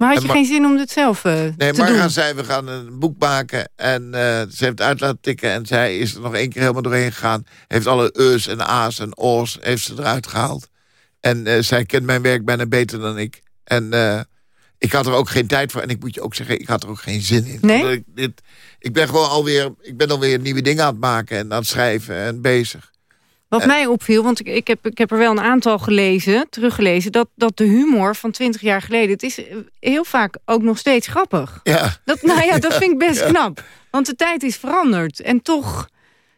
Maar had je geen zin om dit zelf eh, Nee, te Marga doen? zei, we gaan een boek maken. En eh, ze heeft het uit laten tikken. En zij is er nog één keer helemaal doorheen gegaan. Heeft alle e's en a's en o's heeft ze eruit gehaald. En eh, zij kent mijn werk bijna beter dan ik. En ik had er ook geen tijd voor. En ik moet je ook zeggen, ik had er ook geen zin in. Nee? Ik, dit, ik ben gewoon alweer, ik ben alweer nieuwe dingen aan het maken. En aan het schrijven en bezig. Wat mij opviel, want ik, ik, heb, ik heb er wel een aantal gelezen, teruggelezen... Dat, dat de humor van 20 jaar geleden... het is eh, heel vaak ook nog steeds grappig. Ja. Dat, nou ja, dat vind ik best Ja. knap. Want de tijd is veranderd. En toch,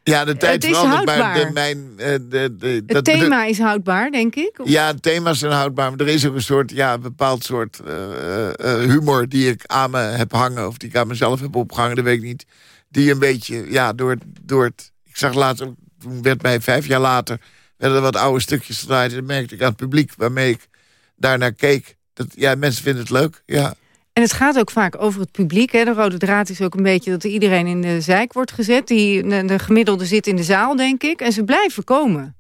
Ja, de tijd Het is verandert. Maar houdbaar. de, mijn, eh, de, de, het dat thema is houdbaar, denk ik. Of- Ja, thema's zijn houdbaar, maar er is ook een soort, ja, een bepaald soort eh, eh, eh, humor die ik aan me heb hangen, of die ik aan mezelf heb opgehangen, dat weet ik niet. Die een beetje, ja, door, het- door het. Ik zag laatst, ook, toen werd mij vijf jaar later, werden er wat oude stukjes gedraaid. En dat merkte ik aan het publiek waarmee ik daarnaar keek. Dat, ja, mensen vinden het leuk, ja. En het gaat ook vaak over het publiek. Hè. De rode draad is ook een beetje dat iedereen in de zijk wordt gezet. Die, de, de gemiddelde zit in de zaal, denk ik. En ze blijven komen.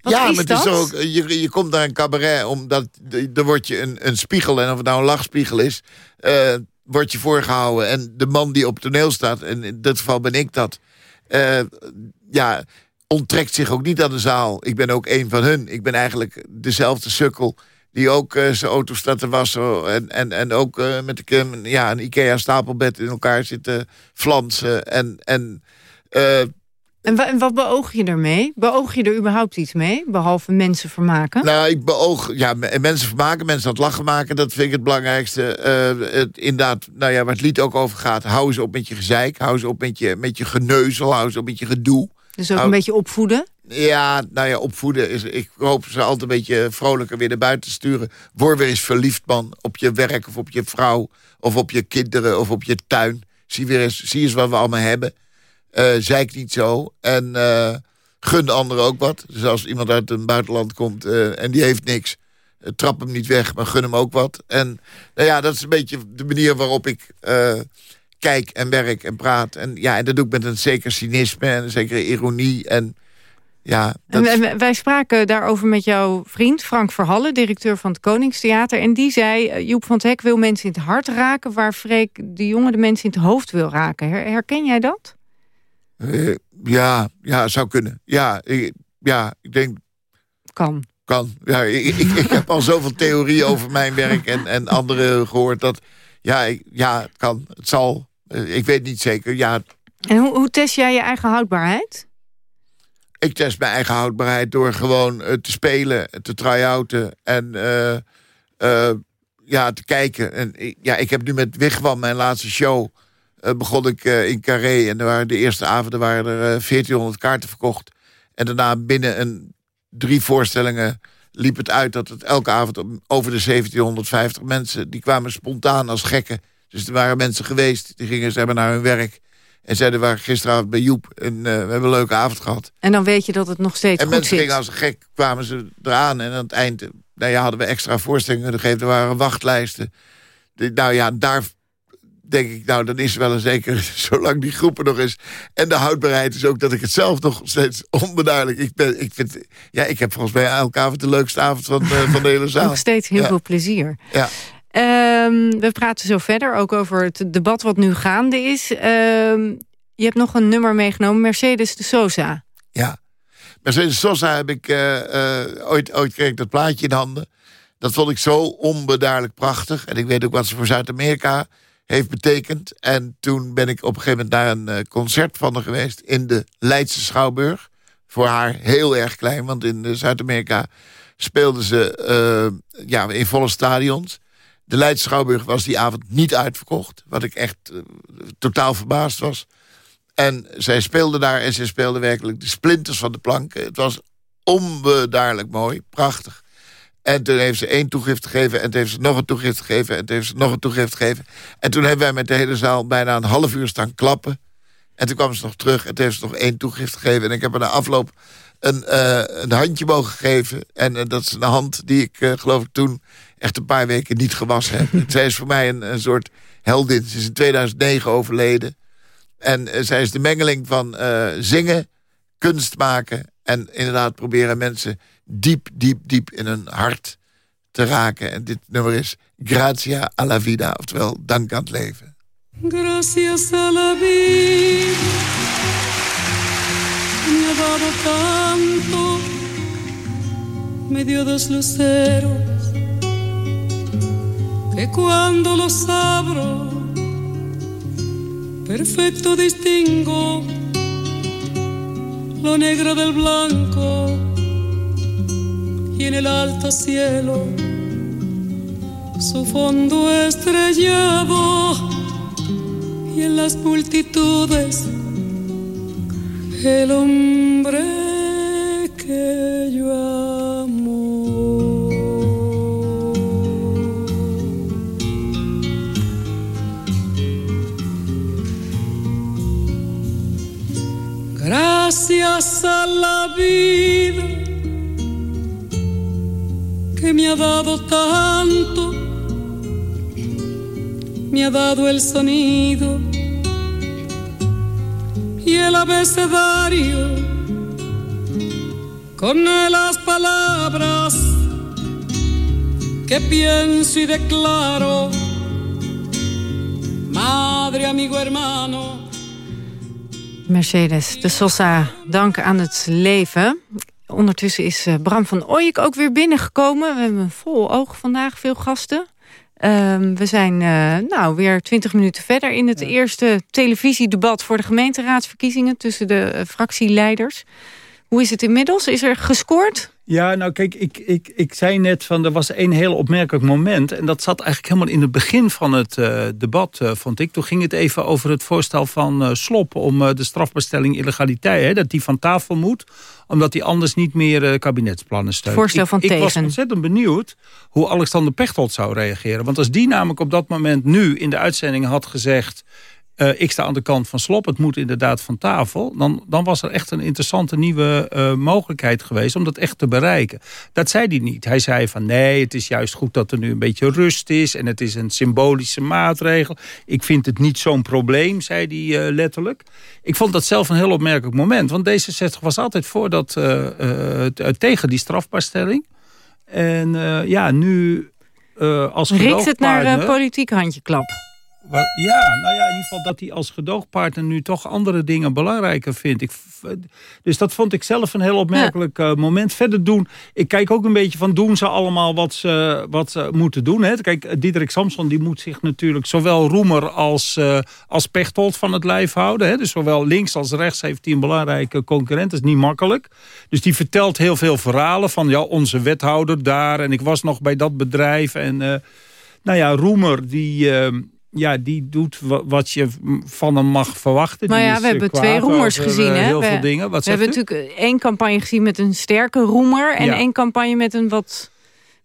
Wat ja, is maar dat? het is ook, je, je komt naar een cabaret, omdat er wordt je een, een spiegel, en of het nou een lachspiegel is, eh wordt je voorgehouden. En de man die op toneel staat, en in dit geval ben ik dat, eh, ja, onttrekt zich ook niet aan de zaal. Ik ben ook een van hun. Ik ben eigenlijk dezelfde sukkel die ook eh, zijn auto staat te wassen en, en, en ook eh, met de, ja, een Ikea stapelbed in elkaar zitten flansen. En, en eh, En, wa- en wat beoog je ermee? Beoog je er überhaupt iets mee? Behalve mensen vermaken? Nou, ik beoog, ja, me- mensen vermaken, mensen aan het lachen maken, dat vind ik het belangrijkste. Het, inderdaad, nou ja, waar het lied ook over gaat, hou eens op met je gezeik, hou eens op met je, met je geneuzel, hou eens op met je gedoe. Dus ook een beetje opvoeden? Ja, nou ja, opvoeden is, ik hoop ze altijd een beetje vrolijker weer naar buiten te sturen. Word weer eens verliefd, man, op je werk of op je vrouw, of op je kinderen, of op je tuin. Zie, weer eens, zie eens wat we allemaal hebben. Eh zeik niet zo. En eh, gun de anderen ook wat. Dus als iemand uit een buitenland komt eh, en die heeft niks... trap hem niet weg, maar gun hem ook wat. En nou ja, dat is een beetje de manier waarop ik kijk en werk en praat. En ja, en dat doe ik met een zeker cynisme en een zekere ironie. En Ja, En wij- spraken daarover met jouw vriend Frank Verhalle, directeur van het Koningstheater. En die zei, eh, Joep van het Hek wil mensen in het hart raken... waar Freek de jongen de mensen in het hoofd wil raken. Her- herken jij dat? Eh, ja, ja, zou kunnen. Ja, ik, ja, ik denk... Kan. Kan. Ja, ik, ik, ik heb al zoveel theorieën over mijn werk en, en anderen gehoord. Dat, ja, ik- ja, het kan. Het zal. Eh, Ik weet niet zeker. Ja, En hoe, hoe test jij je eigen houdbaarheid? ik test mijn eigen houdbaarheid door gewoon eh, te spelen, te try-outen en eh, ja, te kijken. En ja, ik heb nu met Wigwam, mijn laatste show, begon ik in Carré. En er waren de eerste avonden waren er eh, 1400 kaarten verkocht. En daarna binnen een drie voorstellingen liep het uit dat het elke avond over de 1750 mensen, die kwamen spontaan als gekken. Dus er waren mensen geweest, die gingen ze hebben naar hun werk. En zeiden, we waren gisteravond bij Joep en eh, we hebben een leuke avond gehad. En dan weet je dat het nog steeds En goed mensen gingen als gek, kwamen ze eraan. En aan het eind nou ja, hadden we extra voorstellingen gegeven. Er waren wachtlijsten. Nou ja, daar denk ik, nou dan is wel een zeker, zolang die groepen nog is. En de houdbaarheid is ook dat ik het zelf nog steeds onbeduidelijk. Ik, ben, ik, vind, ja, ik heb volgens mij elke avond de leukste avond van, eh, van de hele zaal. Nog steeds heel Ja. veel plezier. Ja. Ehm, we praten zo verder, ook over het debat wat nu gaande is. Ehm, je hebt nog een nummer meegenomen, Mercedes de Sosa. Ja. Mercedes Sosa heb ik eh, eh, ooit, ooit kreeg ik dat plaatje in handen. Dat vond ik zo onbedaarlijk prachtig. En ik weet ook wat ze voor Zuid-Amerika heeft betekend. En toen ben ik op een gegeven moment naar een eh, concert van haar geweest... in de Leidse Schouwburg. Voor haar heel erg klein, want in Zuid-Amerika speelden ze ja, in volle stadions. De Leidse Schouwburg was die avond niet uitverkocht. Wat ik echt eh, totaal verbaasd was. En zij speelde daar en ze speelde werkelijk de splinters van de planken. Het was onbedaarlijk mooi, prachtig. En toen heeft ze één toegift gegeven... en toen heeft ze nog een toegift gegeven... en toen heeft ze nog een toegift gegeven. En toen hebben wij met de hele zaal bijna een half uur staan klappen. En toen kwam ze nog terug en toen heeft ze nog één toegift gegeven. En ik heb haar na afloop een, eh, een handje mogen geven. En eh, dat is een hand die ik, eh, geloof ik, toen echt een paar weken niet gewassen heb. Zij is voor mij een, een soort heldin. Ze is in 2009 overleden. En zij is de mengeling van eh, zingen, kunst maken... en inderdaad proberen mensen diep, diep, diep in hun hart te raken. En dit nummer is Gratia alla vida, oftewel dank aan het leven. Gracias a la vida tanto, me dio dos luceros que cuando los abro perfecto distingo lo negro del blanco y en el alto cielo su fondo estrellado y en las multitudes el hombre que yo amo. Gracias a la vida que me ha dado tanto, me ha dado el sonido y el abecedario con las palabras que pienso y declaro. Madre, amigo, hermano. Mercedes de Sosa, dank aan het leven. Ondertussen is eh, Bram van Ooyek ook weer binnengekomen. We hebben een vol oog vandaag, veel gasten. Ehm, we zijn eh, nou, weer twintig minuten verder in het eerste televisiedebat... voor de gemeenteraadsverkiezingen tussen de eh, fractieleiders. Hoe is het inmiddels? Is er gescoord? Ja, nou kijk, ik, ik, ik zei net van er was een heel opmerkelijk moment. En dat zat eigenlijk helemaal in het begin van het eh, debat, eh, vond ik. Toen ging het even over het voorstel van eh, Slop om de strafbestelling illegaliteit. Hè, dat die van tafel moet, omdat hij anders niet meer kabinetsplannen steunt. Voorstel Ik- van ik, was Tegen. ontzettend benieuwd hoe Alexander Pechtold zou reageren. Want als die namelijk op dat moment nu in de uitzending had gezegd... eh, ik sta aan de kant van Slop, het moet inderdaad van tafel... dan, dan was er echt een interessante nieuwe eh, mogelijkheid geweest... om dat echt te bereiken. Dat zei hij niet. Hij zei van nee, het is juist goed dat er nu een beetje rust is... en het is een symbolische maatregel. Ik vind het niet zo'n probleem, zei hij eh, letterlijk. Ik vond dat zelf een heel opmerkelijk moment. Want D66 was altijd voor dat, tegen die strafbaarstelling. En ja, nu als Richt het naar gedoogpartner- politiek handjeklap. Ja, nou ja, in ieder geval dat hij als gedoogpartner nu toch andere dingen belangrijker vindt. Ik, dus dat vond ik zelf een heel opmerkelijk eh, moment. Verder doen, ik kijk ook een beetje van doen ze allemaal wat ze, wat ze moeten doen. Hè? Kijk, Diederik Samson die moet zich natuurlijk zowel Roemer als, eh als Pechtold van het lijf houden. Hè? Dus zowel links als rechts heeft hij een belangrijke concurrent. Dat is niet makkelijk. Dus die vertelt heel veel verhalen van ja, onze wethouder daar. En ik was nog bij dat bedrijf. En eh, nou ja, Roemer die... eh, ja, die doet wa- wat je van hem mag verwachten. Maar ja, we eh, hebben twee roemers gezien. eh, Hè? Heel we, veel dingen. Wat we hebben natuurlijk één campagne gezien met een sterke roemer... en Ja. één campagne met een wat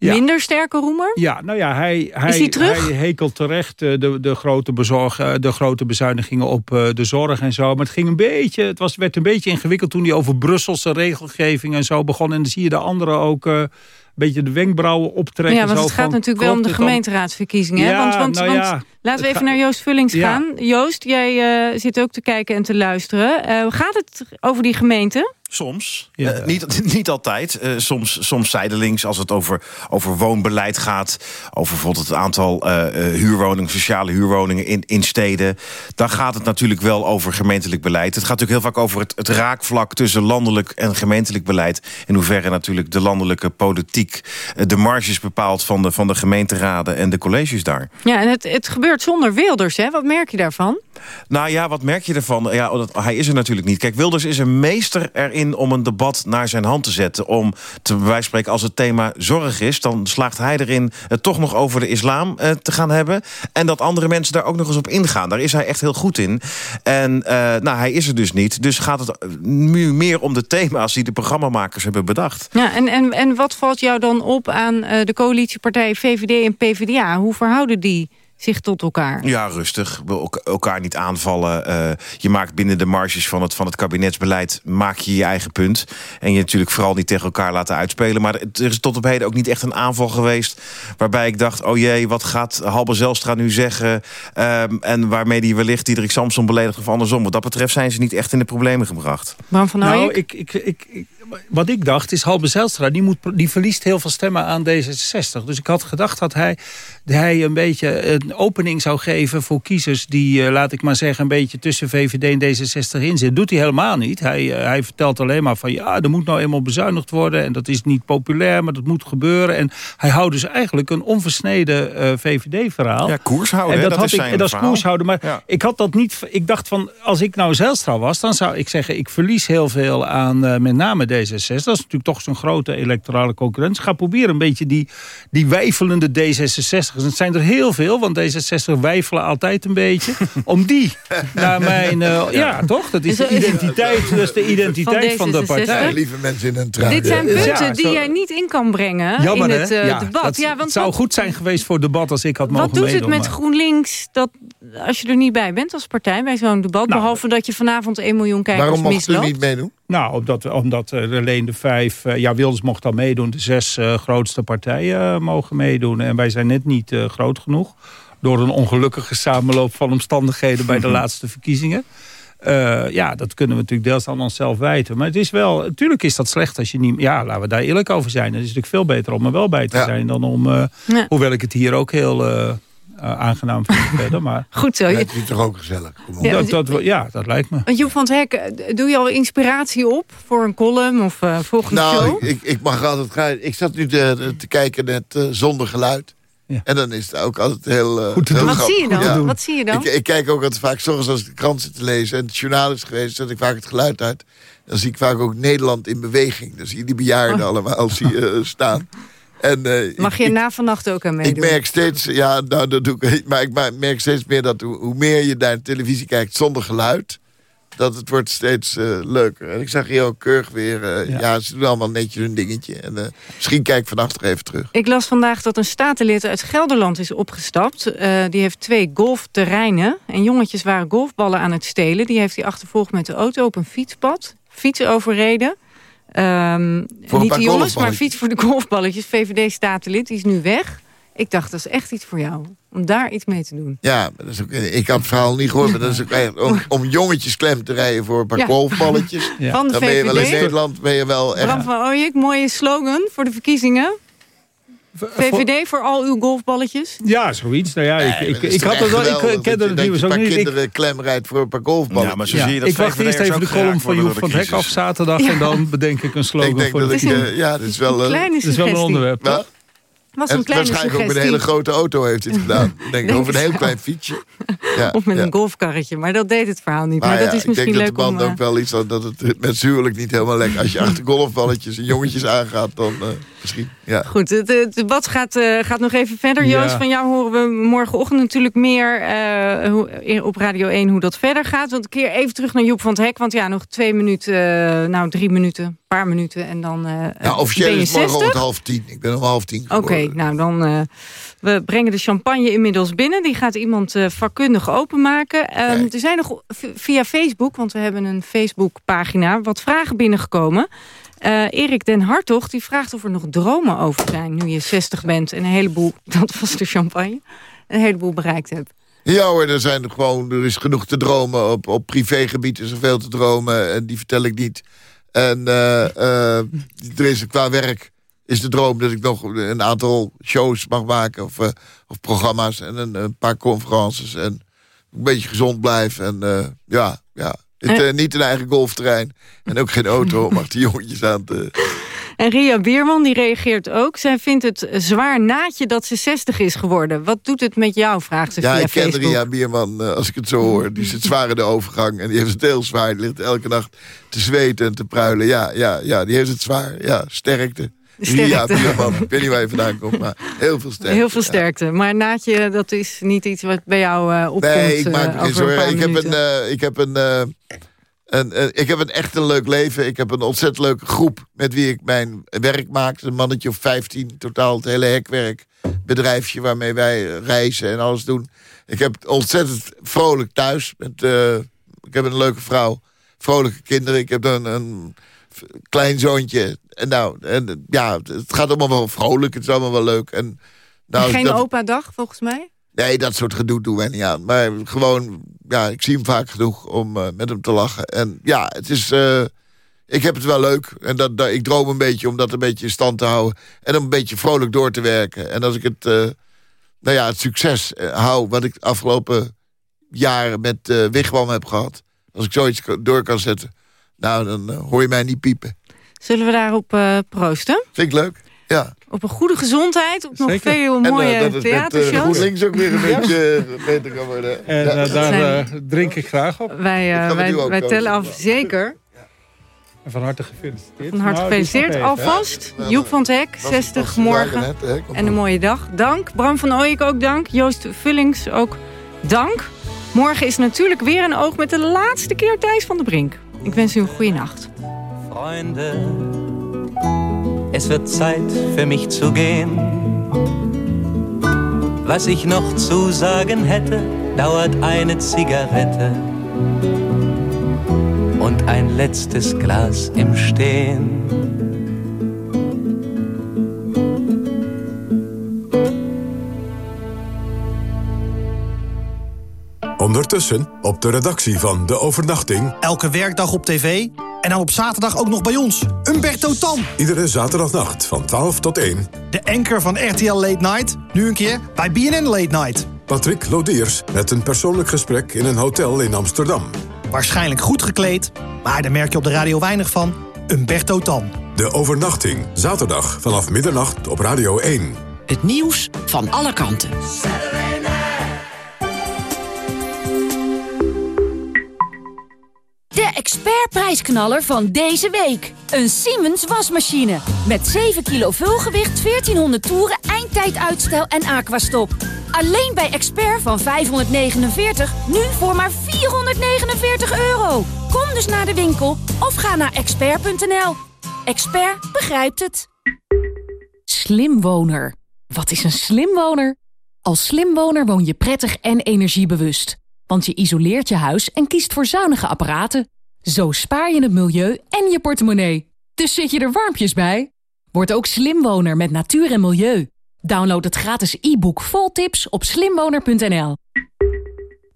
Ja. minder sterke roemer. Ja, nou ja, hij, hij, hij hekelt terecht eh, de, de, grote bezorg, eh, de grote bezuinigingen op eh, de zorg en zo. Maar het, ging een beetje, het was, werd een beetje ingewikkeld toen hij over Brusselse regelgeving en zo begon. En dan zie je de anderen ook een beetje de wenkbrauwen optrekken. Ja, want zo het gaat van, natuurlijk wel om de gemeenteraadsverkiezingen. Ja, want want, nou want laten we even naar Joost Vullings Ja. gaan. Joost, jij zit ook te kijken en te luisteren. Gaat het over die gemeente? Soms. Ja. Eh, niet, niet altijd. Eh, soms, soms zijdelings als het over, over woonbeleid gaat. Over bijvoorbeeld het aantal eh, eh, huurwoningen, sociale huurwoningen in, in steden. Dan gaat het natuurlijk wel over gemeentelijk beleid. Het gaat natuurlijk heel vaak over het, het raakvlak tussen landelijk en gemeentelijk beleid. In hoeverre natuurlijk de landelijke politiek de marges bepaalt van de, van de gemeenteraden en de colleges daar. Ja, en het, het gebeurt zonder Wilders, hè? Wat merk je daarvan? Nou ja, wat merk je ervan? Ja, dat, hij is er natuurlijk niet. Kijk, Wilders is een meester erin om een debat naar zijn hand te zetten. Om te van spreken, als het thema zorg is... dan slaagt hij erin het toch nog over de islam eh, te gaan hebben. En dat andere mensen daar ook nog eens op ingaan. Daar is hij echt heel goed in. En eh, nou, hij is er dus niet. Dus gaat het eh, nu meer om de thema's die de programmamakers hebben bedacht. Ja, en, en, en wat valt jou dan op aan de coalitiepartijen VVD en PvdA? Hoe verhouden die zich tot elkaar? Ja, rustig. Elk- elkaar niet aanvallen. Eh, je maakt binnen de marges van het, van het kabinetsbeleid... maak je je eigen punt. En je natuurlijk vooral niet tegen elkaar laten uitspelen. Maar het- er is tot op heden ook niet echt een aanval geweest... waarbij ik dacht, oh jee, wat gaat Halbe Zelstra nu zeggen... Ehm, en waarmee die wellicht Diederik Samson beledigt of andersom. Wat dat betreft zijn ze niet echt in de problemen gebracht. Bram van Nou, ik, ik, ik, ik- wat ik dacht is, Halbe Zijlstra, die, moet, die verliest heel veel stemmen aan D66. Dus ik had gedacht dat hij, dat hij een beetje een opening zou geven voor kiezers... die, eh, laat ik maar zeggen, een beetje tussen VVD en D66 in zitten. Doet hij helemaal niet. Hij, eh, hij vertelt alleen maar van, ja, er moet nou eenmaal bezuinigd worden... en dat is niet populair, maar dat moet gebeuren. En hij houdt dus eigenlijk een onversneden eh, VVD-verhaal. Ja, koers houden, En hè, dat, dat had is ik, zijn en dat is verhaal. koers houden. Maar Ja. ik had dat niet. Ik dacht van, als ik nou Zijlstra was, dan zou ik zeggen, ik verlies heel veel aan met name D66. Dat is natuurlijk toch zo'n grote electorale concurrentie. Ga proberen een beetje die, die wijfelende D66'ers. Het zijn er heel veel, want D66 wijfelen altijd een beetje. om die naar mijn. eh, ja. toch? Dat is de identiteit, dat is de identiteit van, de D66. partij. Lieve mensen in een trui. Dit zijn punten ja, die jij niet in kan brengen Jammer, in het eh, Ja, debat. dat- ja, want het zou wat, goed zijn geweest voor het debat als ik had mogen wat doet het meedoen, met maar- GroenLinks dat als je er niet bij bent als partij bij zo'n debat? Nou, behalve dat je vanavond 1 miljoen kijkers Waarom mocht u misloopt? niet meedoen? Nou, omdat, omdat er alleen de vijf... eh, ja, Wilders mocht al meedoen. De zes eh, grootste partijen eh, mogen meedoen. En wij zijn net niet eh, groot genoeg. Door een ongelukkige samenloop van omstandigheden... bij de laatste verkiezingen. Eh, ja, dat kunnen we natuurlijk deels aan onszelf wijten. Maar het is wel... Natuurlijk is dat slecht als je niet... Ja, laten we daar eerlijk over zijn. Het is natuurlijk veel beter om er wel bij te zijn... dan om... eh, Ja. Hoewel ik het hier ook heel... eh, aangenaam vind verder, maar... Goed zo. Ja, Je- het is toch ook gezellig? Kom op. Ja, dat, dat, ja, dat lijkt me. Want Joep van het Hek, eh, doe je al inspiratie op voor een column of eh, volgende Nou, show? ik, ik, ik mag altijd gaan. Ik zat nu te, te kijken net eh, zonder geluid. Ja. En dan is het ook altijd heel, eh, Goed te heel doen. Wat zie je dan? Ja. Wat zie je dan? Ik, ik kijk ook altijd vaak, soms als ik de krant zit te lezen... en het journaal is geweest, zet ik vaak het geluid uit. Dan zie ik vaak ook Nederland in beweging. Dan zie je die bejaarden Oh. allemaal zie, je, eh, staan. En, eh, Mag ik- je ik- na vannacht ook aan ik meedoen? merk steeds, ja, nou, dat doe ik, maar ik merk steeds meer dat hoe, hoe meer je naar de televisie kijkt zonder geluid, dat het wordt steeds eh, leuker. En ik zag hier ook keurig weer... eh, ja. ze doen allemaal netjes hun dingetje. En eh, misschien kijk ik vannacht nog even terug. Ik las vandaag dat een statenlid uit Gelderland is opgestapt. Eh, die heeft twee golfterreinen. En jongetjes waren golfballen aan het stelen. Die heeft hij achtervolgd met de auto op een fietspad. Fiets overreden. Ehm, niet de jongens, maar fiets voor de golfballetjes. VVD-statenlid, die is nu weg. Ik dacht, dat is echt iets voor jou. Om daar iets mee te doen. Ja, dat is ook, ik had het verhaal niet gehoord. Maar dat is ook echt om, om jongetjes klem te rijden voor een paar Ja. golfballetjes. Ja. Van de Dan ben je wel in VVD. Nederland ben je wel echt... Bram van Ooyek, mooie slogan voor de verkiezingen. VVD voor al uw golfballetjes. Ja, zoiets. Nou ja, ik, ik, is ik toch had het wel, geweldig ik kende dat het je- nieuws dat ook je een niet. paar Ik, kinderen klem rijdt voor een paar golfballen. Ja, maar zo ja, zie je dat ik wacht eerst even de column van Joep van de het Hek af zaterdag... en dan bedenk ik een slogan Ik denk voor dat de ik... eh, ja, dat is wel... eh, Kleine Dat is wel een onderwerp. Was En een kleine waarschijnlijk ook met een hele grote auto heeft het gedaan. Ik denk Denk over een heel klein fietsje. Ja, Of met ja. een golfkarretje. Maar dat deed het verhaal niet. Maar Maar, ja, dat is ik misschien denk leuk dat de band eh, ook wel iets had dat het met z'n huwelijk niet helemaal lekker. Als je achter golfballetjes en jongetjes aangaat, dan eh, misschien. Ja. Goed, het, het debat gaat, eh, gaat nog even verder. Joost, van jou horen we morgenochtend natuurlijk meer eh, op Radio 1 hoe dat verder gaat. Want een keer even terug naar Joep van het Hek. Want ja, nog twee minuten, eh, nou drie minuten, paar minuten. En dan eh Ja, officieel ben je is morgen om 60. half tien. Ik ben om half tien Oké, nou dan... eh, we brengen de champagne inmiddels binnen. Die gaat iemand eh, vakkundig openmaken. Ehm, er zijn nog via Facebook, want we hebben een Facebook-pagina... wat vragen binnengekomen. Eh, Erik den Hartog die vraagt of er nog dromen over zijn... nu je 60 bent en een heleboel, dat was de champagne... een heleboel bereikt hebt. Ja hoor, er, zijn er, gewoon, er is genoeg te dromen. Op, op privégebied is er veel te dromen. En die vertel ik niet. En eh, eh, er is qua werk is de droom dat ik nog een aantal shows mag maken. Of, eh, of programma's en een, een paar conferences. En een beetje gezond blijf. En ja, ja. Het, niet een eigen golfterrein. En ook geen auto om achter jongetjes aan te... En Ria Bierman die reageert ook. Zij vindt het zwaar naadje dat ze 60 is geworden. Wat doet het met jou, vraagt ze Ja, via ik ken. Ria Bierman, eh, als ik het zo hoor. Die zit zwaar in de overgang. En die heeft het heel zwaar. Die ligt elke nacht te zweten en te pruilen. Ja, ja, ja die heeft het zwaar. Ja, sterkte. Ria. Bierman. Ik weet niet waar je vandaan komt, maar heel veel sterkte. Heel veel sterkte. Maar naadje, dat is niet iets wat bij jou eh, opkomt. Nee, ik maak eh, me geen over een zorgen. Ik heb een, eh, ik heb een, eh, een, eh, ik heb een echt een leuk leven. Ik heb een ontzettend leuke groep met wie ik mijn werk maak. Een mannetje of 15, totaal het hele hekwerk. Bedrijfje waarmee wij reizen en alles doen. Ik heb het ontzettend vrolijk thuis. Met, eh, ik heb een leuke vrouw, vrolijke kinderen. Ik heb een, een klein zoontje. En nou, en, ja, het gaat allemaal wel vrolijk. Het is allemaal wel leuk. En, nou, Geen opa-dag, volgens mij? Nee, dat soort gedoe doen wij niet aan. Maar gewoon, ja, ik zie hem vaak genoeg om eh, met hem te lachen. En ja, het is... eh, ik heb het wel leuk. En dat, dat, ik droom een beetje om dat een beetje in stand te houden. En om een beetje vrolijk door te werken. En als ik het, eh, nou ja, het succes hou... wat ik de afgelopen jaren met eh Wigwam heb gehad... als ik zoiets door kan zetten... nou, dan hoor je mij niet piepen. Zullen we daarop proosten? Vind ik leuk, ja. Op een goede gezondheid, op nog Zeker. veel En, eh, mooie dat het met, eh, theatershows. GroenLinks ook weer een beetje eh, beter kan worden. En Ja. eh, daar drink ik graag op. Wij, wij, wij tellen af, zeker. En van harte gefeliciteerd. Van harte Nou, gefeliciteerd alvast. Joep van het Hek, was- 60 was morgen. net, hè? En een mooie dag. Dank. Bram van Ooyek ook dank. Joost Vullings ook dank. Morgen is natuurlijk weer een oog met de laatste keer Thijs van de Brink. Ik wens u een goede nacht. Freunde, es wird Zeit für mich zu gehen. Was ich noch zu sagen hätte, dauert eine Zigarette und ein letztes Glas im Stehen. Ondertussen op de redactie van De Overnachting. Elke werkdag op tv en dan op zaterdag ook nog bij ons. Umberto Tan. Iedere zaterdagnacht van 12 tot 1. De anker van RTL Late Night. Nu een keer bij BNN Late Night. Patrick Lodiers met een persoonlijk gesprek in een hotel in Amsterdam. Waarschijnlijk goed gekleed, maar daar merk je op de radio weinig van. Umberto Tan. De Overnachting, zaterdag vanaf middernacht op Radio 1. Het nieuws van alle kanten. Expertprijsknaller van deze week. Een Siemens wasmachine. Met 7 kilo vulgewicht, 1400 toeren, eindtijduitstel en aquastop. Alleen bij Expert van 549, nu voor maar 449 euro. dus naar de winkel of ga naar expert.nl. Expert begrijpt het. Slimwoner. Wat is een slimwoner? Als slimwoner woon je prettig en energiebewust. Want je isoleert je huis en kiest voor zuinige apparaten. Zo spaar je het milieu en je portemonnee. Dus zit je er warmpjes bij? Word ook slimwoner met natuur en milieu. Download het gratis e-book vol tips op slimwoner.nl.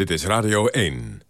Dit is Radio 1.